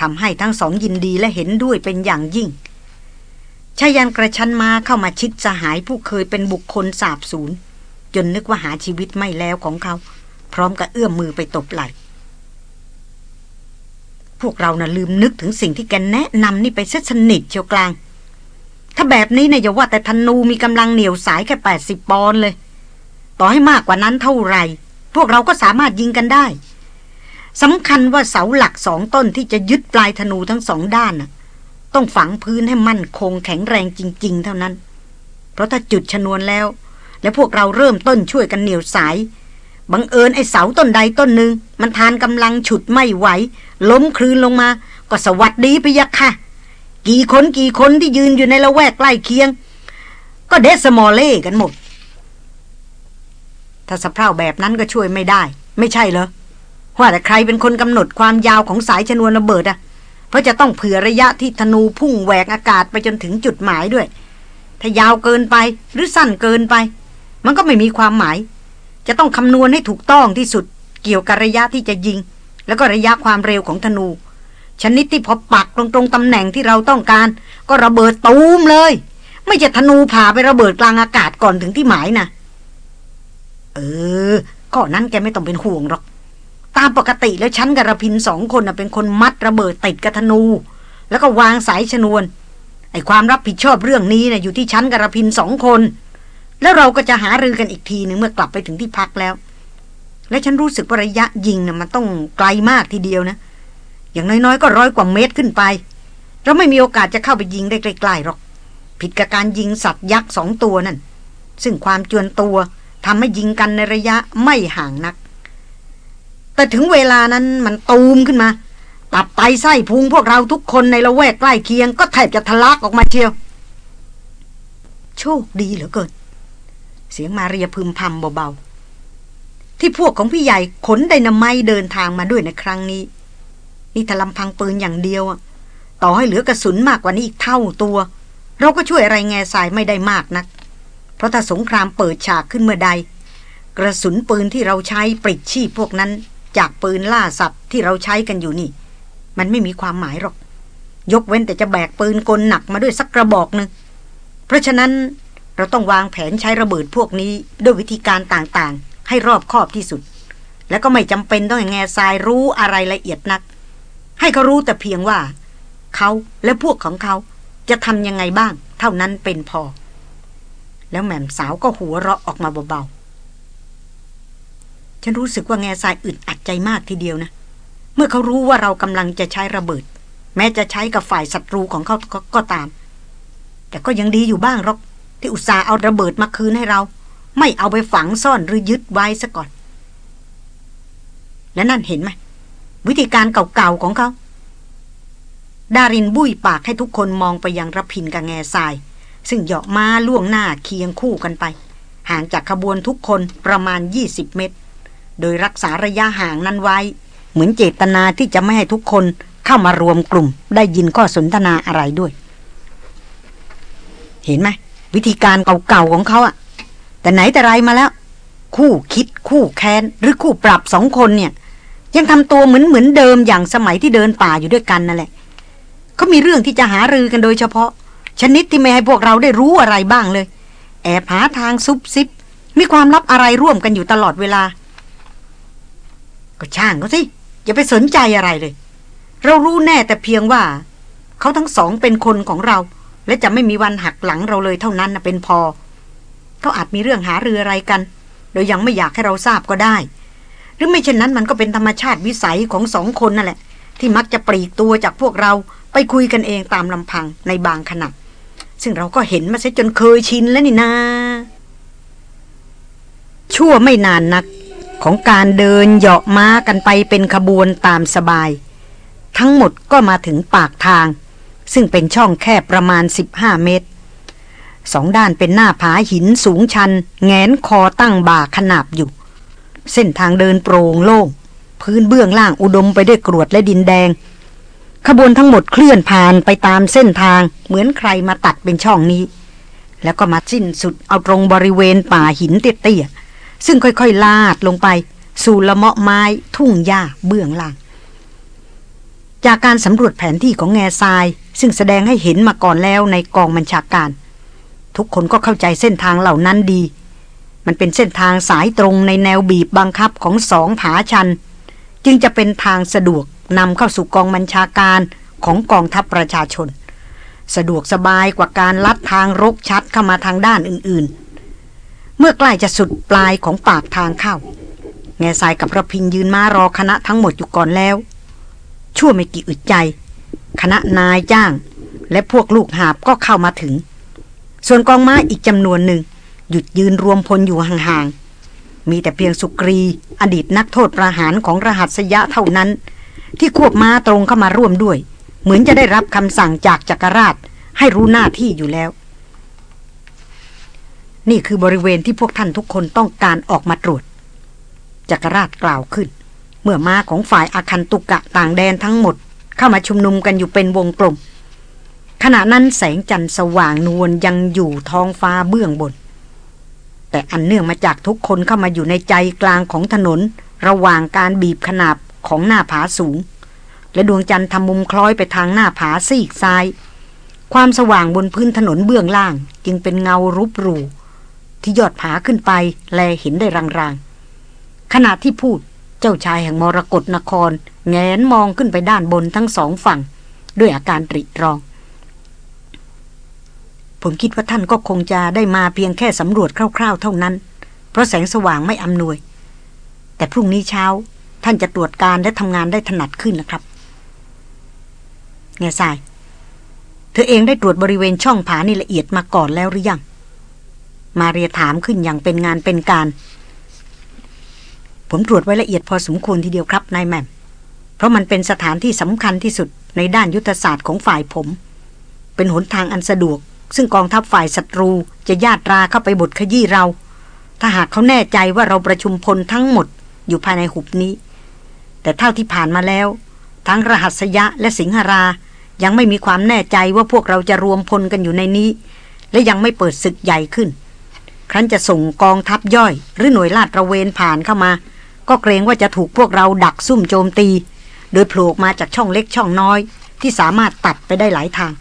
ทำให้ทั้งสองยินดีและเห็นด้วยเป็นอย่างยิ่งชายันกระชั้นมาเข้ามาชิดสหายผู้เคยเป็นบุคคลสาบสูญจนนึกว่าหาชีวิตไม่แล้วของเขา พร้อมกับเอื้อมมือไปตบไหล่พวกเรานะ่ะลืมนึกถึงสิ่งที่แกแนะนำนี่ไปเสสนิทเชียวกลาง ถ้าแบบนี้เนะอย่าว่าแต่ธนูมีกำลังเหนียวสายแค่แปดสิบปอนเลย ต่อให้มากกว่านั้นเท่าไหร่ พวกเราก็สามารถยิงกันได้ สำคัญว่าเสาหลักสองต้นที่จะยึดปลายธนูทั้งสองด้านน่ะต้องฝังพื้นให้มั่นคงแข็งแรงจริง ๆ เท่านั้น เพราะถ้าจุดชนวนแล้ว และพวกเราเริ่มต้นช่วยกันเหนี่ยวสายบังเอิญไอ้เสาต้นใดต้นหนึ่งมันทานกำลังฉุดไม่ไหว ล้มคลืนลงมา ก็สวัสดีพยักค่ะ กี่คนกี่คนที่ยืนอยู่ในละแวกใกล้เคียง ก็เดสมอลเล่กันหมด ถ้าสะเพร่าแบบนั้นก็ช่วยไม่ได้ ไม่ใช่เหรอ ว่าแต่ใครเป็นคนกำหนดความยาวของสายชนวนระเบิดอะเพราะจะต้องเผื่อระยะที่ธนูพุ่งแหวกอากาศไปจนถึงจุดหมายด้วย ถ้ายาวเกินไปหรือสั้นเกินไป มันก็ไม่มีความหมาย จะต้องคำนวณให้ถูกต้องที่สุด เกี่ยวกับระยะที่จะยิง แล้วก็ระยะความเร็วของธนู ชนิดที่พอปักตรงตรงตำแหน่งที่เราต้องการ ก็ระเบิดตูมเลย ไม่จะธนูผ่าไประเบิดกลางอากาศก่อนถึงที่หมายนะเออก็นั้นแกไม่ต้องเป็นห่วงหรอก ตามปกติแล้วฉันกับระพินสองคนเป็นคนมัดระเบิดติดกระธนู แล้วก็วางสายชนวน ไอ้ความรับผิดชอบเรื่องนี้นะ่ยอยู่ที่ฉันกับระพินสองคน แล้วเราก็จะหารือกันอีกทีหนึ่งเมื่อกลับไปถึงที่พักแล้ว และฉันรู้สึกว่าระยะยิงนะ่ะมันต้องไกลมากทีเดียวนะ อย่างน้อยๆ ก็ร้อยกว่าเมตรขึ้นไป เราไม่มีโอกาสจะเข้าไปยิงได้ใกลๆหรอก ผิดกับการยิงสัตว์ยักษ์สองตัวนั่นซึ่งความจวนตัวทำให้ยิงกันในระยะไม่ห่างนัก แต่ถึงเวลานั้นมันตูมขึ้นมา ตับไตไส้พุงพวกเราทุกคนในละแวกใกล้เคียงก็แทบจะทะลักออกมาเชียว โชคดีเหลือเกินเสียงมาเรียพึมพำเบาๆ ที่พวกของพี่ใหญ่ขนไดนาไมเดินทางมาด้วยในครั้งนี้ นี่ถลำพังปืนอย่างเดียวต่อให้เหลือกระสุนมากกว่านี้อีกเท่าตัว เราก็ช่วยอะไรแง่สายไม่ได้มากนัก เพราะถ้าสงครามเปิดฉากขึ้นเมื่อใด กระสุนปืนที่เราใช้ปลิดชีพพวกนั้น จากปืนล่าสัตว์ที่เราใช้กันอยู่นี่ มันไม่มีความหมายหรอก ยกเว้นแต่จะแบกปืนกลหนักมาด้วยสักกระบอกหนึ่งเพราะฉะนั้นเราต้องวางแผนใช้ระเบิดพวกนี้ด้วยวิธีการต่างๆ ให้รอบคอบที่สุด แล้วก็ไม่จำเป็นต้องแง่ทรายรู้อะไรละเอียดนัก ให้เขารู้แต่เพียงว่า เขาและพวกของเขาจะทำยังไงบ้าง เท่านั้นเป็นพอ แล้วแม่มสาวก็หัวเราะออกมาเบาๆ ฉันรู้สึกว่าแง่ทรายอึดอัดใจมากทีเดียวนะ เมื่อเขารู้ว่าเรากำลังจะใช้ระเบิด แม้จะใช้กับฝ่ายศัตรูของเขากก็ตาม แต่ก็ยังดีอยู่บ้างหรอก ที่อุตส่าห์เอาระเบิดมาคืนให้เรา ไม่เอาไปฝังซ่อนหรือยึดไว้ซะก่อน และนั่นเห็นไหมวิธีการเก่าๆของเขาดารินบุ้ยปากให้ทุกคนมองไปยังระพินกับแง่ทราย ซึ่งเหาะมาล่วงหน้าเคียงคู่กันไป ห่างจากขบวนทุกคนประมาณ 20 เมตร โดยรักษาระยะห่างนั้นไว้ เหมือนเจตนาที่จะไม่ให้ทุกคนเข้ามารวมกลุ่ม ได้ยินข้อสนทนาอะไรด้วย เห็นไหมวิธีการเก่าๆของเขาอะแต่ไหนแต่ไรมาแล้ว คู่คิดคู่แค้น หรือคู่ปรับสองคนเนี่ย ยังทำตัวเหมือนเหมือนเดิมอย่างสมัยที่เดินป่าอยู่ด้วยกันนั่นแหละเขามีเรื่องที่จะหารือกันโดยเฉพาะ ชนิดที่ไม่ให้พวกเราได้รู้อะไรบ้างเลย แอบหาทางซุบซิบมีความลับอะไรร่วมกันอยู่ตลอดเวลา ก็ช่างเขาสิ อย่าไปสนใจอะไรเลย เรารู้แน่แต่เพียงว่า เขาทั้งสองเป็นคนของเรา และจะไม่มีวันหักหลังเราเลยเท่านั้นนะเป็นพอ เขาอาจมีเรื่องหาเรืออะไรกัน โดยยังไม่อยากให้เราทราบก็ได้ หรือไม่เช่นนั้นมันก็เป็นธรรมชาติวิสัยของสองคนนั่นแหละ ที่มักจะปลีกตัวจากพวกเราไปคุยกันเองตามลำพังในบางขณะซึ่งเราก็เห็นมาซะจนเคยชินแล้วนี่นาชั่วไม่นานนัก ของการเดินเหาะม้ากันไปเป็นขบวนตามสบาย ทั้งหมดก็มาถึงปากทาง ซึ่งเป็นช่องแคบประมาณ 15 เมตร สองด้านเป็นหน้าผาหินสูงชัน แงนคอตั้งบ่าขนาบอยู่ เส้นทางเดินโปร่งโล่ง พื้นเบื้องล่างอุดมไปด้วยกรวดและดินแดง ขบวนทั้งหมดเคลื่อนผ่านไปตามเส้นทางเหมือนใครมาตัดเป็นช่องนี้ แล้วก็มาสิ้นสุดเอาตรงบริเวณป่าหินเตี้ยๆ ซึ่งค่อยๆ ลาดลงไป สู่ละเมาะไม้ทุ่งหญ้าเบื้องล่าง จากการสำรวจแผนที่ของแง่ทราย ซึ่งแสดงให้เห็นมาก่อนแล้วในกองบัญชาการ ทุกคนก็เข้าใจเส้นทางเหล่านั้นดี มันเป็นเส้นทางสายตรงในแนวบีบบังคับของสองผาชัน จึงจะเป็นทางสะดวกนำเข้าสู่กองบัญชาการของกองทัพประชาชน สะดวกสบายกว่าการลัดทางรกชัดเข้ามาทางด้านอื่นๆ เมื่อใกล้จะสุดปลายของปากทางเข้า แง่ทายกับระพินยืนมารอคณะทั้งหมดอยู่ก่อนแล้ว ชั่วไม่กี่อึดใจ คณะนายจ้าง และพวกลูกหาบก็เข้ามาถึง ส่วนกองม้าอีกจำนวนหนึ่ง หยุดยืนรวมพลอยู่ห่างๆ มีแต่เพียงสุกรี อดีตนักโทษประหารของรหัสยะเท่านั้น ที่ควบม้าตรงเข้ามาร่วมด้วย เหมือนจะได้รับคำสั่งจากจักรราชให้รู้หน้าที่อยู่แล้ว นี่คือบริเวณที่พวกท่านทุกคนต้องการออกมาตรวจจักรราชกล่าวขึ้น เมื่อมาของฝ่ายอาคันตุกะต่างแดนทั้งหมด เข้ามาชุมนุมกันอยู่เป็นวงกลม ขณะนั้นแสงจันทร์สว่างนวลยังอยู่ท้องฟ้าเบื้องบน แต่อันเนื่องมาจากทุกคนเข้ามาอยู่ในใจกลางของถนน ระหว่างการบีบขนาบของหน้าผาสูง และดวงจันทร์ทำมุมคล้อยไปทางหน้าผาซีกซ้าย ความสว่างบนพื้นถนนเบื้องล่าง จึงเป็นเงารุบรู ที่ยอดผาขึ้นไป แลเห็นได้รางๆขณะที่พูดเจ้าชายแห่งมรกรนคร แงนมองขึ้นไปด้านบนทั้งสองฝั่ง ด้วยอาการตริตรอง ผมคิดว่าท่านก็คงจะได้มาเพียงแค่สำรวจคร่าว ๆ เท่านั้น เพราะแสงสว่างไม่อำนวย แต่พรุ่งนี้เช้าท่านจะตรวจการและทำงานได้ถนัดขึ้นนะครับเงาทราย เธอเองได้ตรวจบริเวณช่องผานี่ละเอียดมาก่อนแล้วหรือยัง มาเรียถามขึ้นอย่างเป็นงานเป็นการ ผมตรวจไว้ละเอียดพอสมควรทีเดียวครับนายแม่มเพราะมันเป็นสถานที่สำคัญที่สุดในด้านยุทธศาสตร์ของฝ่ายผม เป็นหนทางอันสะดวก ซึ่งกองทัพฝ่ายศัตรูจะญาตราเข้าไปบดขยี้เรา ถ้าหากเขาแน่ใจว่าเราประชุมพลทั้งหมดอยู่ภายในหุบนี้ แต่เท่าที่ผ่านมาแล้ว ทั้งรหัสยะและสิงหรา ยังไม่มีความแน่ใจว่าพวกเราจะรวมพลกันอยู่ในนี้ และยังไม่เปิดศึกใหญ่ขึ้น ครั้นจะส่งกองทัพย่อย หรือหน่วยลาดระเวนผ่านเข้ามา ก็เกรงว่าจะถูกพวกเราดักซุ่มโจมตี โดยโผล่มาจากช่องเล็กช่องน้อย ที่สามารถตัดไปได้หลายทาง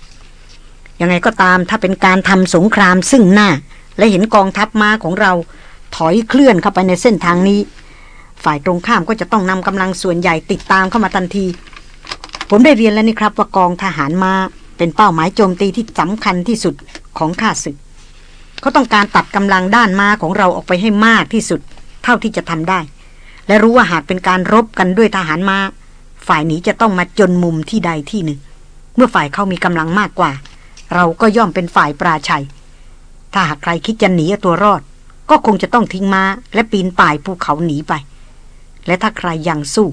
ยังไงก็ตามถ้าเป็นการทำสงครามซึ่งหน้า และเห็นกองทัพมาของเรา ถอยเคลื่อนเข้าไปในเส้นทางนี้ ฝ่ายตรงข้ามก็จะต้องนำกำลังส่วนใหญ่ติดตามเข้ามาทันที ผมได้เรียนแล้วนี่ครับว่ากองทหารมาเป็นเป้าหมายโจมตีที่สำคัญที่สุดของข้าศึก เขาต้องการตัดกำลังด้านมาของเราออกไปให้มากที่สุด เท่าที่จะทำได้ และรู้ว่าหากเป็นการรบกันด้วยทหารมา ฝ่ายนี้จะต้องมาจนมุมที่ใดที่หนึ่ง เมื่อฝ่ายเขามีกำลังมากกว่า เราก็ย่อมเป็นฝ่ายปราชัย ถ้าหากใครคิดจะหนีตัวรอด ก็คงจะต้องทิ้งมาและปีนป่ายภูเขาหนีไป และถ้าใครยังสู้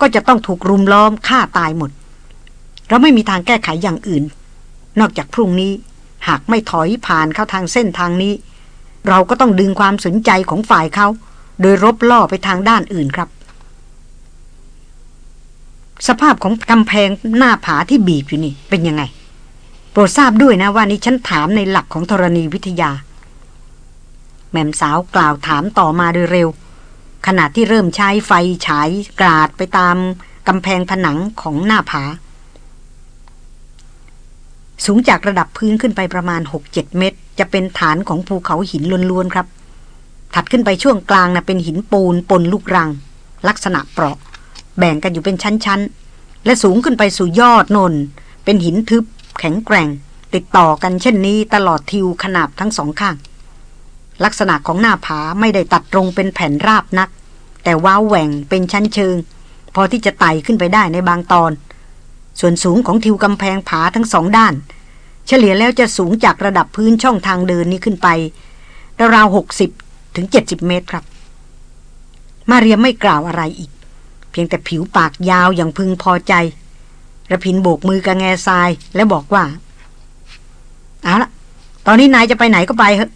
ก็จะต้องถูกรุมล้อมฆ่าตายหมด เราไม่มีทางแก้ไขอย่างอื่น นอกจากพรุ่งนี้ หากไม่ถอยผ่านเข้าทางเส้นทางนี้ เราก็ต้องดึงความสนใจของฝ่ายเขา โดยรบล่อไปทางด้านอื่นครับ สภาพของกำแพงหน้าผาที่บีบอยู่นี่เป็นยังไง โปรดทราบด้วยนะว่านี่ฉันถามในหลักของธรณีวิทยา แม่มสาวกล่าวถามต่อมาโดยเร็ว ขณะที่เริ่มใช้ไฟฉายกราดไปตามกำแพงผนังของหน้าผา สูงจากระดับพื้นขึ้นไปประมาณ 6-7 เมตร จะเป็นฐานของภูเขาหินล้วนๆครับ ถัดขึ้นไปช่วงกลางนะเป็นหินปูนปนลูกรัง ลักษณะเปราะ แบ่งกันอยู่เป็นชั้นๆ และสูงขึ้นไปสู่ยอดนน เป็นหินทึบ แข็งแกร่ง ติดต่อกันเช่นนี้ตลอดทิวขนาบทั้งสองข้าง ลักษณะของหน้าผาไม่ได้ตัดตรงเป็นแผ่นราบนัก แต่ว้าวแหว่งเป็นชั้นเชิง พอที่จะไต่ขึ้นไปได้ในบางตอน ส่วนสูงของทิวกำแพงผาทั้งสองด้าน เฉลี่ยแล้วจะสูงจากระดับพื้นช่องทางเดินนี้ขึ้นไป ราวหกสิบถึงเจ็ดสิบเมตรครับ มาเรียมไม่กล่าวอะไรอีก เพียงแต่ผิวปากยาวอย่างพึงพอใจระพินโบกมือกระแงทรายและบอกว่าเอาละตอนนี้นายจะไปไหนก็ไปเถอะ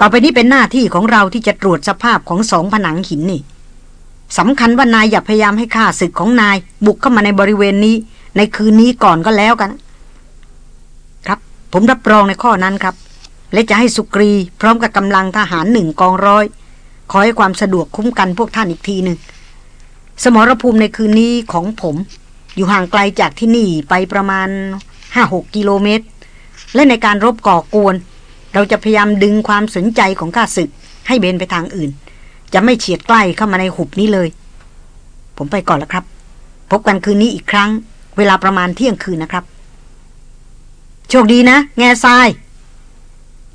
ต่อไปนี้เป็นหน้าที่ของเราที่จะตรวจสภาพของสองผนังหินนี่สำคัญว่านายอย่าพยายามให้ข้าศึกของนายบุกเข้ามาในบริเวณนี้ ในคืนนี้ก่อนก็แล้วกัน ครับ ผมรับรองในข้อนั้นครับ และจะให้สุกรีพร้อมกับกำลังทหารหนึ่งกองร้อยขอให้ความสะดวกคุ้มกันพวกท่านอีกทีหนึ่งสมรภูมิในคืนนี้ของผม อยู่ห่างไกลจากที่นี่ไปประมาณห้าหกกิโลเมตร และในการรบก่อกวน เราจะพยายามดึงความสนใจของข้าศึก ให้เบนไปทางอื่น จะไม่เฉียดใกล้เข้ามาในหุบนี้เลย ผมไปก่อนแล้วครับ พบกันคืนนี้อีกครั้ง เวลาประมาณเที่ยงคืนนะครับ โชคดีนะ แง่ทราย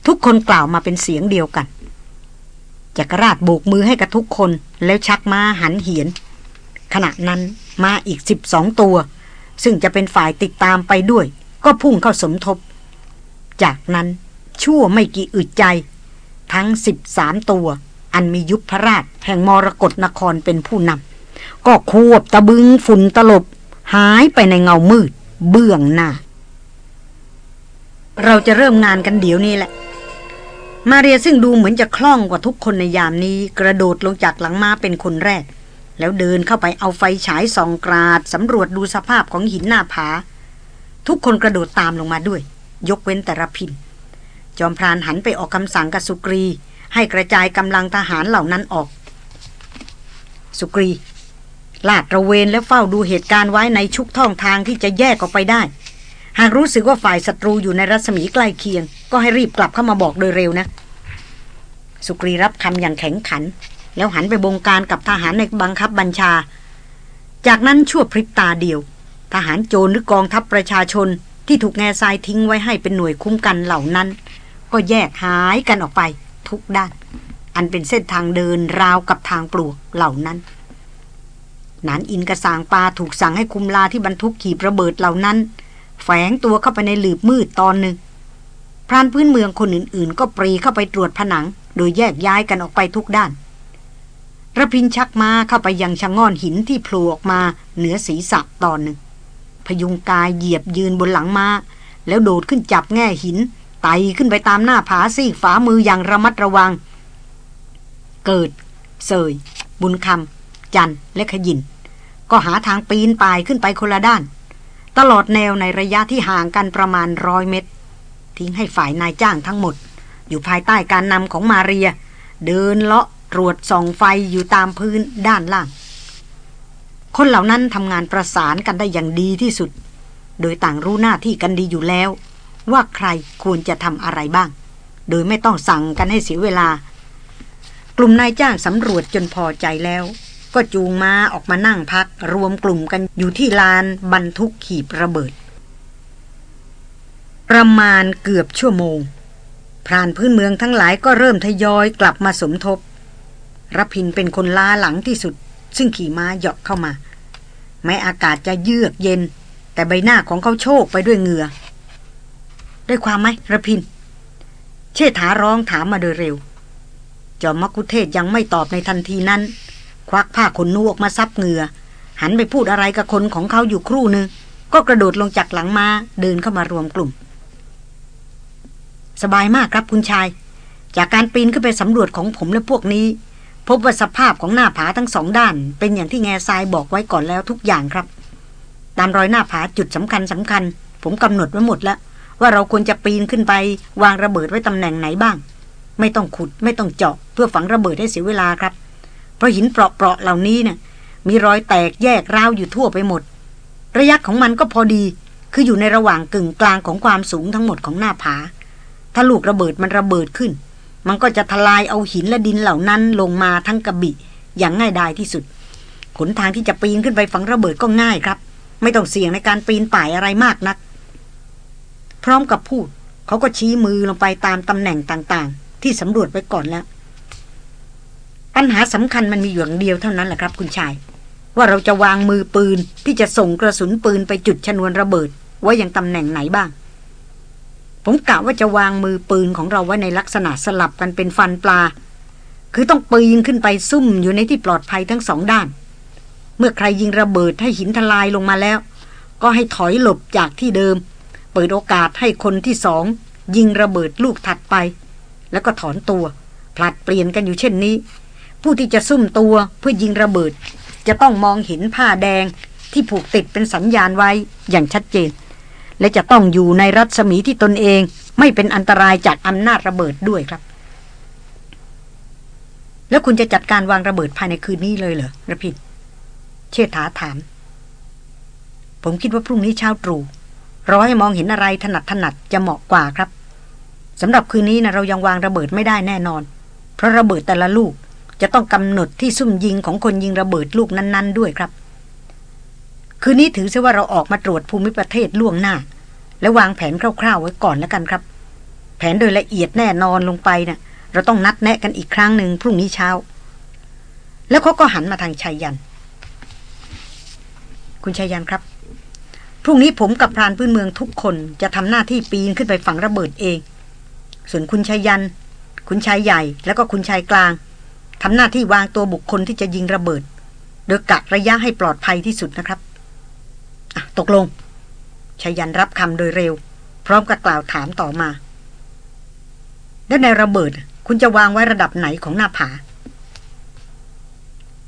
ทุกคนกล่าวมาเป็นเสียงเดียวกันจักรราชโบกมือให้กับทุกคนแล้วชักม้าหันเหียน ขณะนั้นมาอีกสิบสองตัว ซึ่งจะเป็นฝ่ายติดตามไปด้วย ก็พุ่งเข้าสมทบ จากนั้นชั่วไม่กี่อึดใจ ทั้งสิบสามตัว อันมียุพพราช แห่งมรกรนครเป็นผู้นำก็ควบตะบึงฝุ่นตลบ หายไปในเงามืด เบื้องหน้า เราจะเริ่มงานกันเดี๋ยวนี้แหละ มาเรียซึ่งดูเหมือนจะคล่องกว่าทุกคนในยามนี้ กระโดดลงจากหลังม้าเป็นคนแรก แล้วเดินเข้าไปเอาไฟฉายส่องกราดสำรวจดูสภาพของหินหน้าผา ทุกคนกระโดดตามลงมาด้วย ยกเว้นแต่ระพิน จอมพรานหันไปออกคำสั่งกับสุกรี ให้กระจายกำลังทหารเหล่านั้นออก สุกรี ลาดระเวนและเฝ้าดูเหตุการณ์ไว้ในชุกท่องทางที่จะแยกออกไปได้ หากรู้สึกว่าฝ่ายศัตรูอยู่ในรัศมีใกล้เคียง ก็ให้รีบกลับเข้ามาบอกโดยเร็วนะ สุกรีรับคำอย่างแข็งขัน แล้วหันไปบงการกับทหารในบังคับบัญชา จากนั้นชั่วพริบตาเดียว ทหารโจรหรือกองทัพประชาชนที่ถูกแง่ทรายทิ้งไว้ให้เป็นหน่วยคุ้มกันเหล่านั้น ก็แยกหายกันออกไปทุกด้าน อันเป็นเส้นทางเดินราวกับทางปลวกเหล่านั้น นานอินกระสางปลาถูกสั่งให้คุมลาที่บรรทุกขี่ระเบิดเหล่านั้น แฝงตัวเข้าไปในหลืบมืดตอนหนึ่งพรานพื้นเมืองคนอื่นๆ ก็ปรีเข้าไปตรวจผนัง โดยแยกย้ายกันออกไปทุกด้านระพินชักมาเข้าไปยังชะง่อนหินที่โผล่ออกมาเหนือศีรษะตอนหนึ่ง พยุงกายเหยียบยืนบนหลังมาแล้วโดดขึ้นจับแง่หินไต่ขึ้นไปตามหน้าผาซีกฝามืออย่างระมัดระวัง เกิด เสย บุญคำจันและขยิน ก็หาทางปีนป่ายขึ้นไปคนละด้าน ตลอดแนวในระยะที่ห่างกันประมาณร้อยเมตร ทิ้งให้ฝ่ายนายจ้างทั้งหมด อยู่ภายใต้การนำของมาเรีย เดินเลาะตรวจส่องไฟอยู่ตามพื้นด้านล่าง คนเหล่านั้นทำงานประสานกันได้อย่างดีที่สุด โดยต่างรู้หน้าที่กันดีอยู่แล้ว ว่าใครควรจะทำอะไรบ้าง โดยไม่ต้องสั่งกันให้เสียเวลากลุ่มนายจ้างสำรวจจนพอใจแล้ว ก็จูงม้าออกมานั่งพักรวมกลุ่มกันอยู่ที่ลานบรรทุกขีบระเบิด ประมาณเกือบชั่วโมง พรานพื้นเมืองทั้งหลายก็เริ่มทยอยกลับมาสมทบรพินเป็นคนล้าหลังที่สุด ซึ่งขี่ม้าเหยาะเข้ามา แม้อากาศจะเยือกเย็น แต่ใบหน้าของเขาโชกไปด้วยเหงื่อได้ความไหมระพิน เชษฐาร้องถามมาโดยเร็วจอมกุเทศยังไม่ตอบในทันทีนั้น ควักผ้าขนนูออกมาซับเหงื่อ หันไปพูดอะไรกับคนของเขาอยู่ครู่หนึ่งก็กระโดดลงจากหลังมา้าเดินเข้ามารวมกลุ่ม สบายมากครับคุณชาย จากการปีนขึ้นไปสำรวจของผมและพวกนี้ พบว่าสภาพของหน้าผาทั้งสองด้าน เป็นอย่างที่แง่ทรายบอกไว้ก่อนแล้วทุกอย่างครับ ตามรอยหน้าผาจุดสำคัญสำคัญ ผมกำหนดไว้หมดแล้วว่าเราควรจะปีนขึ้นไป วางระเบิดไว้ตำแหน่งไหนบ้าง ไม่ต้องขุดไม่ต้องเจาะเพื่อฝังระเบิดให้เสียเวลาครับ เพราะหินเปราะๆเหล่านี้เนี่ยมีรอยแตกแยกร้าวอยู่ทั่วไปหมด ระยะของมันก็พอดีคืออยู่ในระหว่างกึ่งกลางของความสูงทั้งหมดของหน้าผา ถ้าลูกระเบิดมันระเบิดขึ้น มันก็จะทลายเอาหินและดินเหล่านั้นลงมาทั้งกระบี่อย่างง่ายดายที่สุดขนทางที่จะปีนขึ้นไปฝังระเบิดก็ง่ายครับ ไม่ต้องเสี่ยงในการปีนป่ายอะไรมากนัก พร้อมกับพูดเขาก็ชี้มือลงไปตามตำแหน่งต่างๆ ที่สำรวจไว้ก่อนแล้ว ปัญหาสำคัญมันมีอย่างเดียวเท่านั้นแหละครับ คุณชาย ว่าเราจะวางมือปืนที่จะส่งกระสุนปืนไปจุดชนวนระเบิด ไว้อย่างตำแหน่งไหนบ้าง ผมกะว่าจะวางมือปืนของเราไว้ในลักษณะสลับกันเป็นฟันปลา คือต้องปีนขึ้นไปซุ่มอยู่ในที่ปลอดภัยทั้งสองด้าน เมื่อใครยิงระเบิดให้หินทลายลงมาแล้ว ก็ให้ถอยหลบจากที่เดิม เปิดโอกาสให้คนที่สองยิงระเบิดลูกถัดไป แล้วก็ถอนตัวผลัดเปลี่ยนกันอยู่เช่นนี้ ผู้ที่จะซุ่มตัวเพื่อยิงระเบิด จะต้องมองเห็นผ้าแดงที่ผูกติดเป็นสัญญาณไว้อย่างชัดเจน และจะต้องอยู่ในรัศมีที่ตนเองไม่เป็นอันตรายจากอำนาจระเบิดด้วยครับ แล้วคุณจะจัดการวางระเบิดภายในคืนนี้เลยเหรอระพินเชษฐาถาม ผมคิดว่าพรุ่งนี้เช้าตรู่รอให้มองเห็นอะไรถนัดถนัดจะเหมาะกว่าครับสำหรับคืนนี้นะเรายังวางระเบิดไม่ได้แน่นอน เพราะระเบิดแต่ละลูก จะต้องกำหนดที่ซุ่มยิงของคนยิงระเบิดลูกนั้น ๆ ด้วยครับ คืนนี้ถือซะว่าเราออกมาตรวจภูมิประเทศล่วงหน้า และวางแผนคร่าว ๆ ไว้ก่อนแล้วกันครับ แผนโดยละเอียดแน่นอนลงไปนะ่ะ เราต้องนัดแนะกันอีกครั้งหนึ่งพรุ่งนี้เช้า แล้วเขาก็หันมาทางชายยัน คุณชายยันครับพรุ่งนี้ผมกับพรานพื้นเมืองทุกคนจะทำหน้าที่ปีนขึ้นไปฝังระเบิดเอง ส่วนคุณชายยัน คุณชายใหญ่ แล้วก็คุณชายกลาง ทำหน้าที่วางตัวบุคคลที่จะยิงระเบิด โดยกะระยะให้ปลอดภัยที่สุดนะครับตกลงชายันรับคำโดยเร็ว พร้อมกับกล่าวถามต่อมา แล้ในระเบิด คุณจะวางไว้ระดับไหนของหน้าผา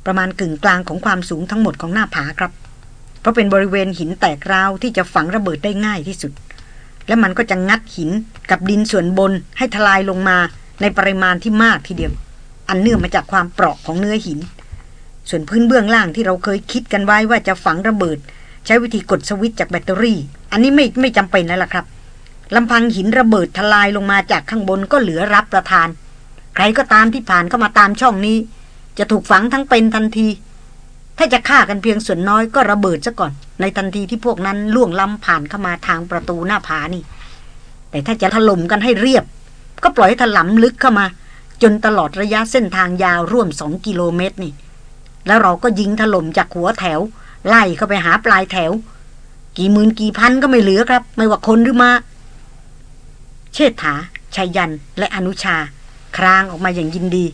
ประมาณกึ่งกลางของความสูงทั้งหมดของหน้าผาครับ เพราะเป็นบริเวณหินแตกราวที่จะฝังระเบิดได้ง่ายที่สุด และมันก็จะงัดหินกับดินส่วนบนให้ทลายลงมาในปริมาณที่มากทีเดียว อันเนื่องมาจากความเปราะของเนื้อหิน ส่วนพื้นเบื้องล่างที่เราเคยคิดกันไว้ว่าจะฝังระเบิด ใช้วิธีกดสวิตช์จากแบตเตอรี่ อันนี้ไม่ไม่จำเป็นแล้วล่ะครับลำพังหินระเบิดทลายลงมาจากข้างบนก็เหลือรับประทาน ใครก็ตามที่ผ่านเข้ามาตามช่องนี้ จะถูกฝังทั้งเป็นทันที ถ้าจะฆ่ากันเพียงส่วนน้อยก็ระเบิดซะก่อน ในทันทีที่พวกนั้นล่วงล้ำผ่านเข้ามาทางประตูหน้าผานี่ แต่ถ้าจะถล่มกันให้เรียบ ก็ปล่อยให้ถลำลึกเข้ามา จนตลอดระยะเส้นทางยาวร่วมสองกิโลเมตรนี่ แล้วเราก็ยิงถล่มจากหัวแถว ไล่เข้าไปหาปลายแถว กี่หมื่นกี่พันก็ไม่เหลือครับ ไม่ว่าคนหรือมา เชษฐาชัยยันและอนุชา ครางออกมาอย่างยินดี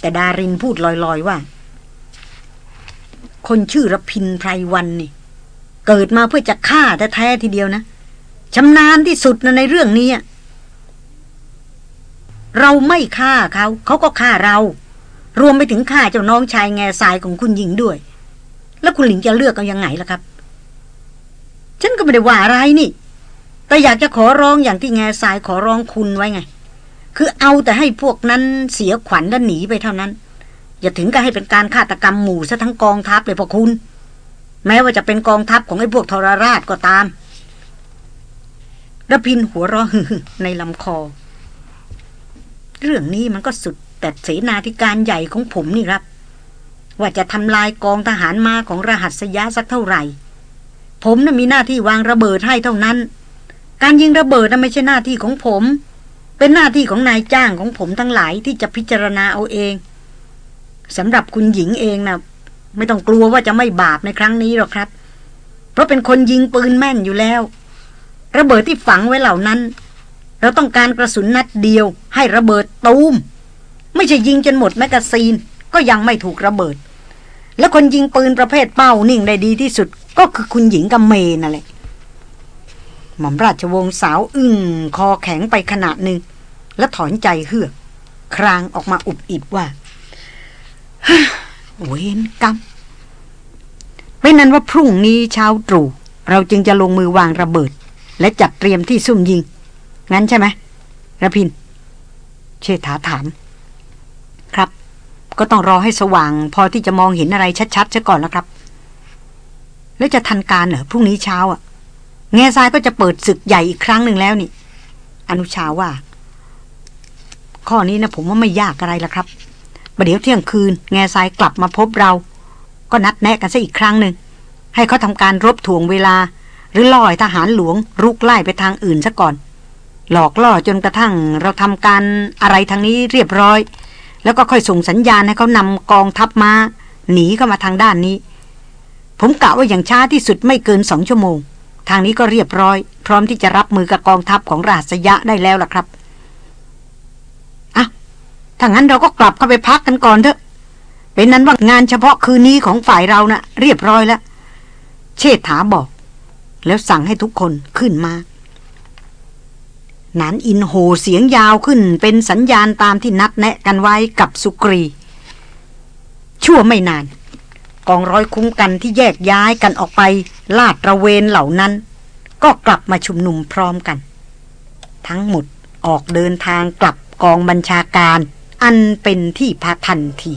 แต่ดารินพูดลอยๆว่า คนชื่อรพินไพรวันนี่ เกิดมาเพื่อจะฆ่าแท้ๆทีเดียวนะชำนาญที่สุดนะในเรื่องนี้ เราไม่ฆ่าเขา เขาก็ฆ่าเรา รวมไปถึงฆ่าเจ้าน้องชายแง่สายของคุณหญิงด้วย แล้วคุณหญิงจะเลือกเอายังไงล่ะครับ ฉันก็ไม่ได้ว่าอะไรนี่ แต่อยากจะขอร้องอย่างที่แง่สายขอร้องคุณไว้ไง คือเอาแต่ให้พวกนั้นเสียขวัญและหนีไปเท่านั้น อย่าถึงกับให้เป็นการฆาตกรรมหมู่ซะทั้งกองทัพเลยพอคุณ แม้ว่าจะเป็นกองทัพของไอ้พวกทรราชก็ตามระพินหัวเราะในลำคอ เรื่องนี้มันก็สุดแต่เสนาธิการใหญ่ของผมนี่ครับ ว่าจะทำลายกองทหารมาของรหัสยะสักเท่าไหร่ ผมน่ะมีหน้าที่วางระเบิดให้เท่านั้น การยิงระเบิดน่ะไม่ใช่หน้าที่ของผม เป็นหน้าที่ของนายจ้างของผมทั้งหลายที่จะพิจารณาเอาเองสำหรับคุณหญิงเองนะไม่ต้องกลัวว่าจะไม่บาปในครั้งนี้หรอกครับ เพราะเป็นคนยิงปืนแม่นอยู่แล้ว ระเบิดที่ฝังไว้เหล่านั้น เราต้องการกระสุนนัดเดียว ให้ระเบิดตูม ไม่ใช่ยิงจนหมดแมกกาซีน ก็ยังไม่ถูกระเบิด แล้วคนยิงปืนประเภทเป้านิ่งได้ดีที่สุด ก็คือคุณหญิงกับเมนั่นแหละหม่อมราชวงศ์สาวอึ้งคอแข็งไปขณะหนึ่ง แล้วถอนใจเฮือก ครางออกมาอุบอิบว่าเวนกรรมเป็นนั้นว่าพรุ่งนี้เช้าตรู่เราจึงจะลงมือวางระเบิด และจัดเตรียมที่ซุ่มยิง งั้นใช่ไหมระพิน เชษฐาถาม ครับ ก็ต้องรอให้สว่าง พอที่จะมองเห็นอะไรชัดๆซะก่อนแล้วครับ แล้วจะทันการเหรอพรุ่งนี้เช้าอะ แง่ทรายก็จะเปิดศึกใหญ่อีกครั้งหนึ่งแล้วนี่ อนุชาว่า ข้อนี้นะผมว่าไม่ยากอะไรละครับประเดี๋ยวเที่ยงคืน แง่ทรายกลับมาพบเรา ก็นัดแนะกันซะอีกครั้งหนึ่งให้เขาทำการรบถ่วงเวลา หรือล่อยทหารหลวงรุกไล่ไปทางอื่นซะก่อน หลอกล่อจนกระทั่งเราทำการอะไรทางนี้เรียบร้อย แล้วก็ค่อยส่งสัญญาณให้เขานำกองทัพมาหนีเข้ามาทางด้านนี้ ผมกะว่าอย่างช้าที่สุดไม่เกินสองชั่วโมง ทางนี้ก็เรียบร้อย พร้อมที่จะรับมือกับกองทัพของราชยะได้แล้วล่ะครับอะถ้างั้นเราก็กลับเข้าไปพักกันก่อนเถอะ เป็นนั้นว่างานเฉพาะคืนนี้ของฝ่ายเรานะ่ะ เรียบร้อยแล้ว เชษฐาบอก แล้วสั่งให้ทุกคนขึ้นมา นันอินโหเสียงยาวขึ้นเป็นสัญญาณตามที่นัดแนะกันไว้กับสุกรี ชั่วไม่นาน กองร้อยคุ้มกันที่แยกย้ายกันออกไป ลาดระเวนเหล่านั้น ก็กลับมาชุมนุมพร้อมกัน ทั้งหมดออกเดินทางกลับกองบัญชาการ อันเป็นที่พักทันที